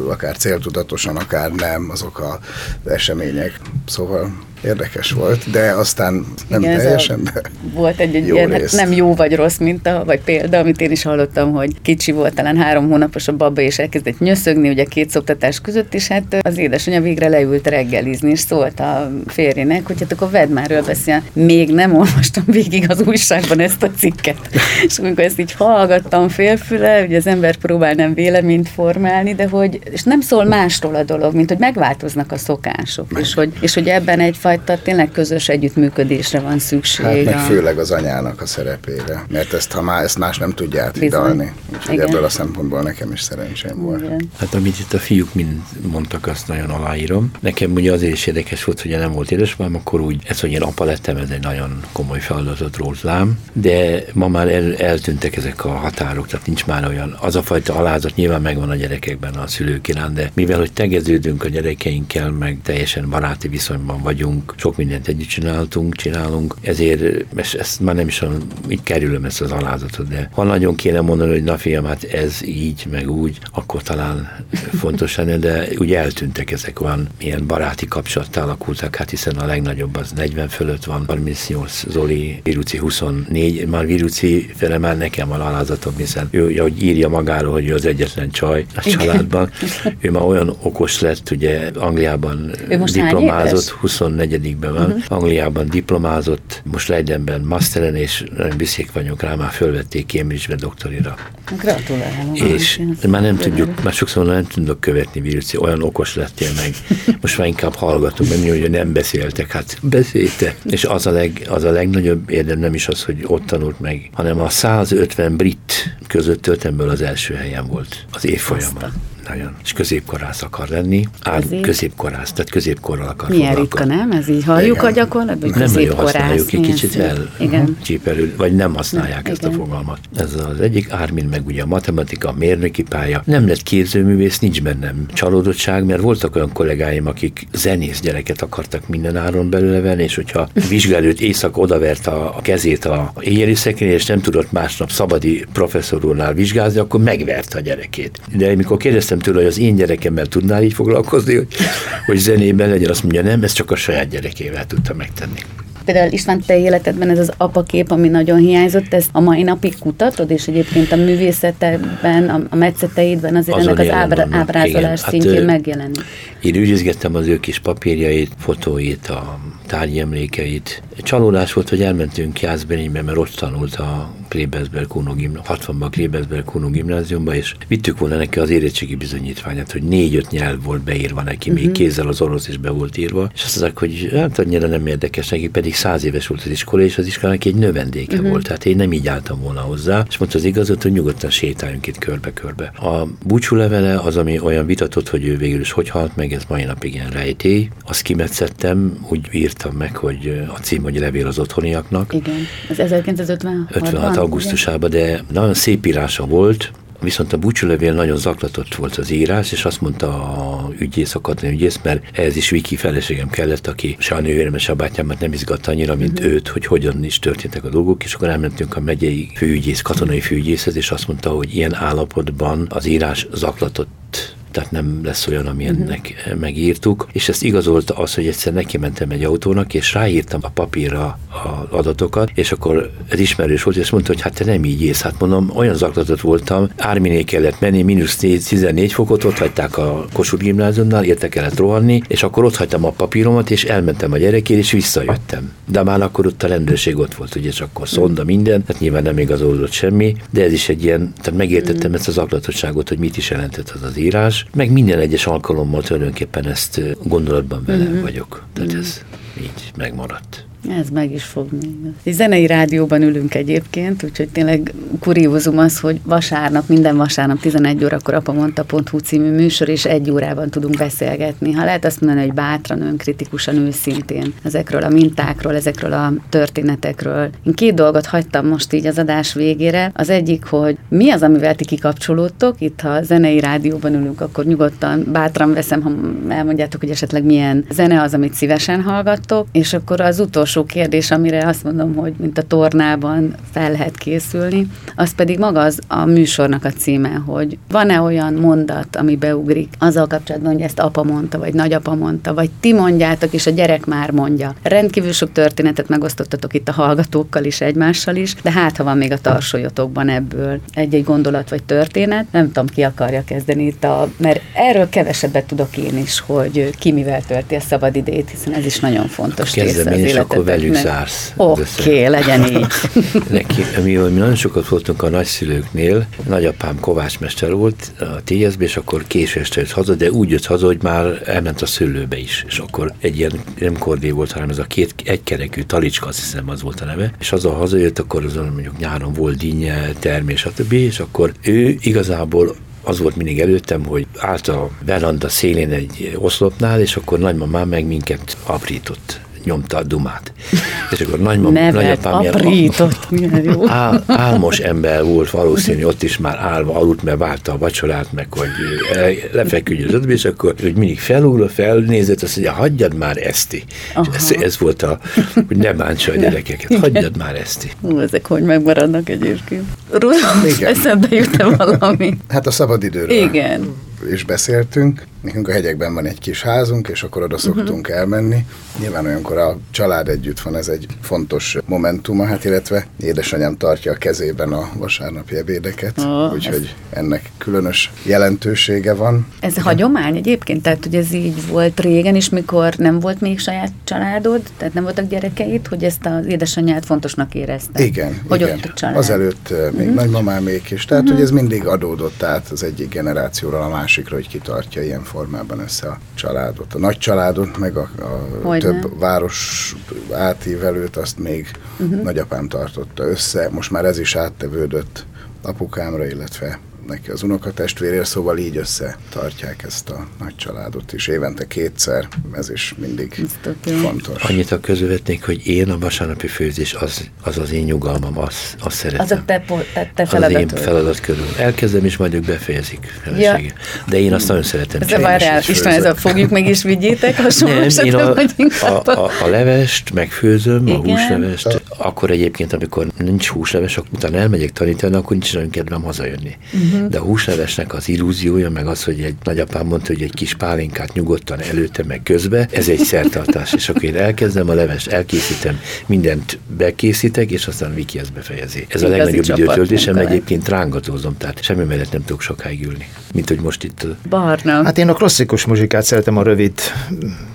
akár céltudatosan, akár nem, azok az események. Szóval érdekes volt, de aztán nem Igen, teljesen, de Volt egy, egy jó ilyen, hát nem jó vagy rossz minta, vagy példa, amit én is hallottam, hogy kicsi volt, talán három hónapos a baba, és elkezdett nyöszögni, ugye két szoktatás között, és hát az édesanyja végre leült reggelizni, és szólt a férjének, hogy hát akkor vedd már ő beszél. Még nem olvastam végig az újságban ezt a cikket. és amikor ezt így hallgattam félfüle, ugye az ember próbál nem véleményt formálni, de hogy, és nem szól másról a dolog, mint hogy megváltoznak a szokások, Meg. és hogy, és hogy ebben egyfajta fajta tényleg közös együttműködésre van szükség. Hát meg főleg az anyának a szerepére, mert ezt, ha már ezt más nem tudja átvidalni. Úgyhogy Igen. ebből a szempontból nekem is szerencsém volt. Igen. Hát amit itt a fiúk mind mondtak, azt nagyon aláírom. Nekem ugye azért is érdekes volt, hogy nem volt édesapám, akkor úgy, ez, hogy én apa lettem, ez egy nagyon komoly feladatot rólt lám, de ma már el, eltűntek ezek a határok, tehát nincs már olyan, az a fajta alázat nyilván megvan a gyerekekben, a szülők iránt, de mivel, hogy tegeződünk a gyerekeinkkel, meg teljesen baráti viszonyban vagyunk, csináltunk, sok mindent együtt csináltunk, csinálunk, ezért ezt, ezt már nem is olyan, így kerülöm ezt az alázatot, de ha nagyon kéne mondani, hogy na fiam, hát ez így, meg úgy, akkor talán fontos lenne, de ugye eltűntek ezek olyan ilyen baráti kapcsolattá alakultak, hát hiszen a legnagyobb az 40 fölött van, 38 Zoli, Viruci 24, már Viruci fele már nekem van alázatom, hiszen ő, ahogy írja magáról, hogy ő az egyetlen csaj a családban, ő már olyan okos lett, ugye Angliában diplomázott, 24 negyedikben van, uh-huh. Angliában diplomázott, most Leidenben masteren, és nagyon büszkék vagyunk rá, már fölvették Cambridge-be doktorira. Gratulálom. És már nem tudjuk, már sokszor nem tudok követni Virci, olyan okos lettél meg. Most már inkább hallgatunk, mert hogy nem beszéltek, hát beszélte. És az a, leg, az a legnagyobb érdem nem is az, hogy ott tanult meg, hanem a 150 brit között töltemből az első helyen volt az évfolyamon nagyon. És középkorász akar lenni, át, középkorász, tehát középkorral akar Milyen ritka, nem? Ez így halljuk igen. a gyakorlatban, Nem nagyon használjuk, egy kicsit el igen. csíperül, vagy nem használják nem, ezt igen. a fogalmat. Ez az egyik, Ármin meg ugye a matematika, a mérnöki pálya. Nem lett képzőművész, nincs bennem csalódottság, mert voltak olyan kollégáim, akik zenész gyereket akartak minden áron belőle venni, és hogyha vizsgálőt éjszak odavert a, a kezét a éjjeli szekrényre, és nem tudott másnap szabadi professzor úrnál vizsgázni, akkor megverte a gyerekét. De amikor kérdeztem tőle, hogy az én gyerekemmel tudnál így foglalkozni, hogy, hogy zenében legyen, azt mondja, nem, ez csak a saját gyerekével tudta megtenni. Például István, te életedben ez az apakép, ami nagyon hiányzott, ez a mai napig kutatod, és egyébként a művészetedben, a, metszeteidben azért Azon ennek az ábra, ábrázolás Igen, hát, szintjén hát, megjelenik. Én ügyizgettem az ő kis papírjait, fotóit, a tárgyi emlékeit. Csalódás volt, hogy elmentünk Jászberénybe, mert ott tanult a Klebesberg Kuno gimnázium, 60-ban a Klebesberg Kuno gimnáziumba, és vittük volna neki az érettségi bizonyítványát, hogy négy-öt nyelv volt beírva neki, uh-huh. még mhm. kézzel az orosz is be volt írva, és azt mondták, hogy hát annyira nem érdekes neki, pedig száz éves volt az iskola, és az iskolának egy növendéke uh-huh. volt, tehát én nem így álltam volna hozzá, és mondta az igazat, hogy nyugodtan sétáljunk itt körbe-körbe. A búcsú levele az, ami olyan vitatott, hogy ő végül is hogy halt meg, ez mai napig ilyen rejtély. Azt kimetszettem, úgy írtam meg, hogy a cím, hogy levél az otthoniaknak. Igen, ez 1956. 56 augusztusában, de nagyon szép írása volt, Viszont a búcsúlevél nagyon zaklatott volt az írás, és azt mondta a ügyész, a katonai ügyész, mert ehhez is Viki feleségem kellett, aki sajnálővéremes abátyámat nem izgatta annyira, mint uh-huh. őt, hogy hogyan is történtek a dolgok, és akkor elmentünk a megyei főügyész, katonai főügyészhez, és azt mondta, hogy ilyen állapotban az írás zaklatott tehát nem lesz olyan, ami uh-huh. ennek megírtuk, és ezt igazolta az, hogy egyszer neki mentem egy autónak, és ráírtam a papírra az adatokat, és akkor ez ismerős volt, és mondta, hogy hát te nem így ész. Hát mondom, olyan zaklatott voltam, Árminé kellett menni, mínusz 14 fokot, ott hagyták a Kossuth gimnáziumnál, érte kellett rohanni, és akkor ott hagytam a papíromat, és elmentem a gyerekért, és visszajöttem. De már akkor ott a rendőrség ott volt, ugye, és akkor szonda minden, tehát nyilván nem igazolódott semmi, de ez is egy ilyen, tehát megértettem mm. ezt az aklatottságot, hogy mit is jelentett az az írás, meg minden egyes alkalommal tulajdonképpen ezt gondolatban vele mm. vagyok. Tehát mm. ez így megmaradt. Ez meg is fog még. Egy zenei rádióban ülünk egyébként, úgyhogy tényleg kuriózum az, hogy vasárnap, minden vasárnap 11 órakor apamonta.hu című műsor, és egy órában tudunk beszélgetni. Ha lehet azt mondani, hogy bátran, önkritikusan, őszintén ezekről a mintákról, ezekről a történetekről. Én két dolgot hagytam most így az adás végére. Az egyik, hogy mi az, amivel ti kikapcsolódtok, itt ha zenei rádióban ülünk, akkor nyugodtan bátran veszem, ha elmondjátok, hogy esetleg milyen zene az, amit szívesen hallgattok, és akkor az utolsó utolsó kérdés, amire azt mondom, hogy mint a tornában fel lehet készülni, az pedig maga az a műsornak a címe, hogy van-e olyan mondat, ami beugrik azzal kapcsolatban, hogy ezt apa mondta, vagy nagyapa mondta, vagy ti mondjátok, és a gyerek már mondja. Rendkívül sok történetet megosztottatok itt a hallgatókkal is, egymással is, de hát, ha van még a tarsolyotokban ebből egy-egy gondolat vagy történet, nem tudom, ki akarja kezdeni itt a, mert erről kevesebbet tudok én is, hogy ki mivel tölti a szabad idejét, hiszen ez is nagyon fontos része az életet akkor velük zársz. Oké, okay, legyen így. Neki, mi, mi nagyon sokat voltunk a nagyszülőknél, nagyapám kovácsmester volt a TSB, és akkor késő este jött haza, de úgy jött haza, hogy már elment a szőlőbe is, és akkor egy ilyen nem kordé volt, hanem ez a két egykerekű talicska, azt hiszem az volt a neve, és az a hazajött, akkor azon mondjuk nyáron volt dinnye, termés, stb., és akkor ő igazából az volt mindig előttem, hogy állt a veranda szélén egy oszlopnál, és akkor nagymamám meg minket aprított nyomta a dumát. És akkor nagymam, Nevet, nagyapám aprított, milyen jó. Ál, álmos ember volt valószínű, ott is már állva aludt, mert várta a vacsorát, meg hogy lefeküdjön az és akkor hogy mindig felúr, felnézett, azt mondja, hagyjad már eszti. Ez, ez, volt a, hogy ne bántsa a gyerekeket, hagyjad már eszti. Hú, ezek hogy megmaradnak egyébként. Róla eszembe jut valami. Hát a szabadidőről. Igen is beszéltünk. Nekünk a hegyekben van egy kis házunk, és akkor oda szoktunk uh-huh. elmenni. Nyilván olyankor a család együtt van, ez egy fontos momentuma, hát illetve édesanyám tartja a kezében a vasárnapi ebédeket, oh, úgyhogy ez... ennek különös jelentősége van. Ez Igen. hagyomány egyébként? Tehát, hogy ez így volt régen is, mikor nem volt még saját családod, tehát nem voltak gyerekeid, hogy ezt az édesanyját fontosnak érezte? Igen, hogy igen. Ott a család. Azelőtt még uh-huh. nagymamámék is, tehát, uh-huh. hogy ez mindig adódott át az egyik generációra a másik másikra, hogy kitartja ilyen formában össze a családot. A nagy családot, meg a, a több város átívelőt, azt még uh-huh. nagyapám tartotta össze. Most már ez is áttevődött apukámra, illetve neki az unokatestvérért, szóval így összetartják ezt a nagy családot is. Évente kétszer, ez is mindig ez fontos. Annyit a közövetnék, hogy én a vasárnapi főzés az az, az én nyugalmam, az, az szeretem. Az a te, te, te Az, az én feladat körül. Elkezdem, és majd ők befejezik Ja. De én azt nagyon szeretem. Ez várjál, István, ez a fogjuk meg is vigyétek, hasonló Nem, én a, a, a, a, levest megfőzöm, Igen. a húslevest, akkor egyébként, amikor nincs húsleves, akkor utána elmegyek tanítani, akkor nincs nagyon kedvem hazajönni. Uh-huh. De a húslevesnek az illúziója, meg az, hogy egy nagyapám mondta, hogy egy kis pálinkát nyugodtan előtte, meg közbe, ez egy szertartás. és akkor én elkezdem a levest, elkészítem, mindent bekészítek, és aztán Viki ezt befejezi. Ez a legnagyobb időtöltésem, egyébként rángatózom, tehát semmi mellett nem tudok sokáig ülni, mint hogy most itt. Barna. Hát én a klasszikus muzsikát szeretem, a rövid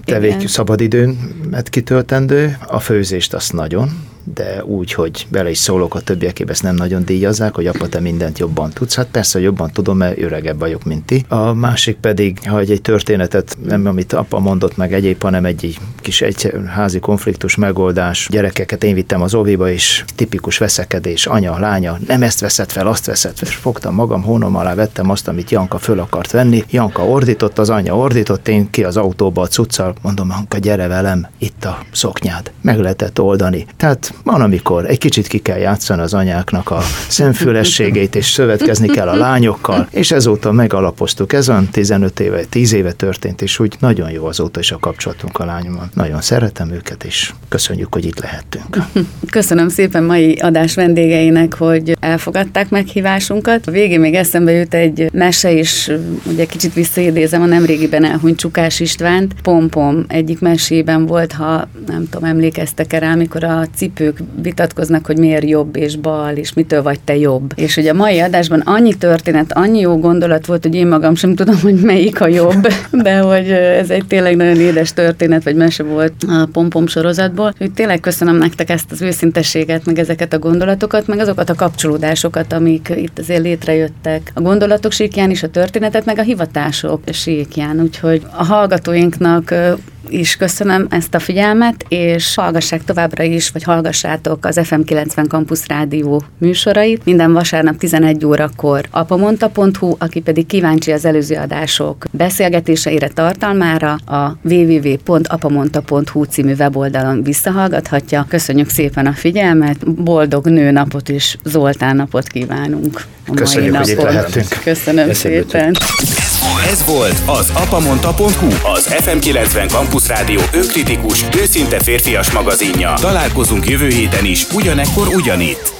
tevék szabadidőn kitöltendő, a főzést azt nagyon, de úgy, hogy bele is szólok a többiek, ezt nem nagyon díjazzák, hogy apa, te mindent jobban tudsz. Hát persze jobban tudom, mert öregebb vagyok, mint ti. A másik pedig, ha egy, egy történetet, nem amit apa mondott meg egyéb, hanem egy kis egy házi konfliktus megoldás. Gyerekeket én vittem az óviba, és tipikus veszekedés, anya, lánya, nem ezt veszed fel, azt veszed fel. És fogtam magam, hónom alá vettem azt, amit Janka föl akart venni. Janka ordított, az anya ordított, én ki az autóba a cuccal, mondom, Janka, gyere velem, itt a szoknyád. Meg lehetett oldani. Tehát Van, amikor egy kicsit ki kell játszani az anyáknak a szemfülességét, és szövetkezni kell a lányokkal, és ezóta megalapoztuk. Ez olyan 15 éve, 10 éve történt, és úgy nagyon jó azóta is a kapcsolatunk a lányommal. Nagyon szeretem őket, és köszönjük, hogy itt lehettünk. Köszönöm szépen mai adás vendégeinek, hogy elfogadták meghívásunkat. A végén még eszembe jut egy mese is, ugye kicsit visszaidézem a nemrégiben elhunyt Csukás Istvánt. Pompom egyik mesében volt, ha nem tudom, emlékeztek rá, amikor a cipők vitatkoznak, hogy miért jobb és bal, és mitől vagy te jobb. És ugye a mai adásban annyi történet, annyi jó gondolat volt, hogy én magam sem tudom, hogy melyik a jobb, de hogy ez egy tényleg nagyon édes történet, vagy mese volt a Pompom sorozatból. Úgyhogy tényleg köszönöm nektek ezt az őszintességet, meg ezeket a gondolatokat, meg azokat a kapcsolódásokat, amik itt azért létrejöttek. A gondolatok síkján is a történetet, meg a hivatások síkján. Úgyhogy a hallgatóinknak is köszönöm ezt a figyelmet, és hallgassák továbbra is, vagy hallgassátok az FM 90 Campus Rádió műsorait. Minden vasárnap 11 órakor apamonta.hu, aki pedig kíváncsi az előző adások beszélgetéseire, tartalmára, a www.apamonta.hu című weboldalon visszahallgathatja. Köszönjük szépen a figyelmet, boldog nőnapot és Zoltán napot kívánunk a Köszönjük, mai napon. hogy itt lehettünk. Köszönöm Köszönjük. szépen. Ez volt az apamonta.hu, az FM90 Campus Rádió önkritikus, őszinte férfias magazinja. Találkozunk jövő héten is, ugyanekkor ugyanitt.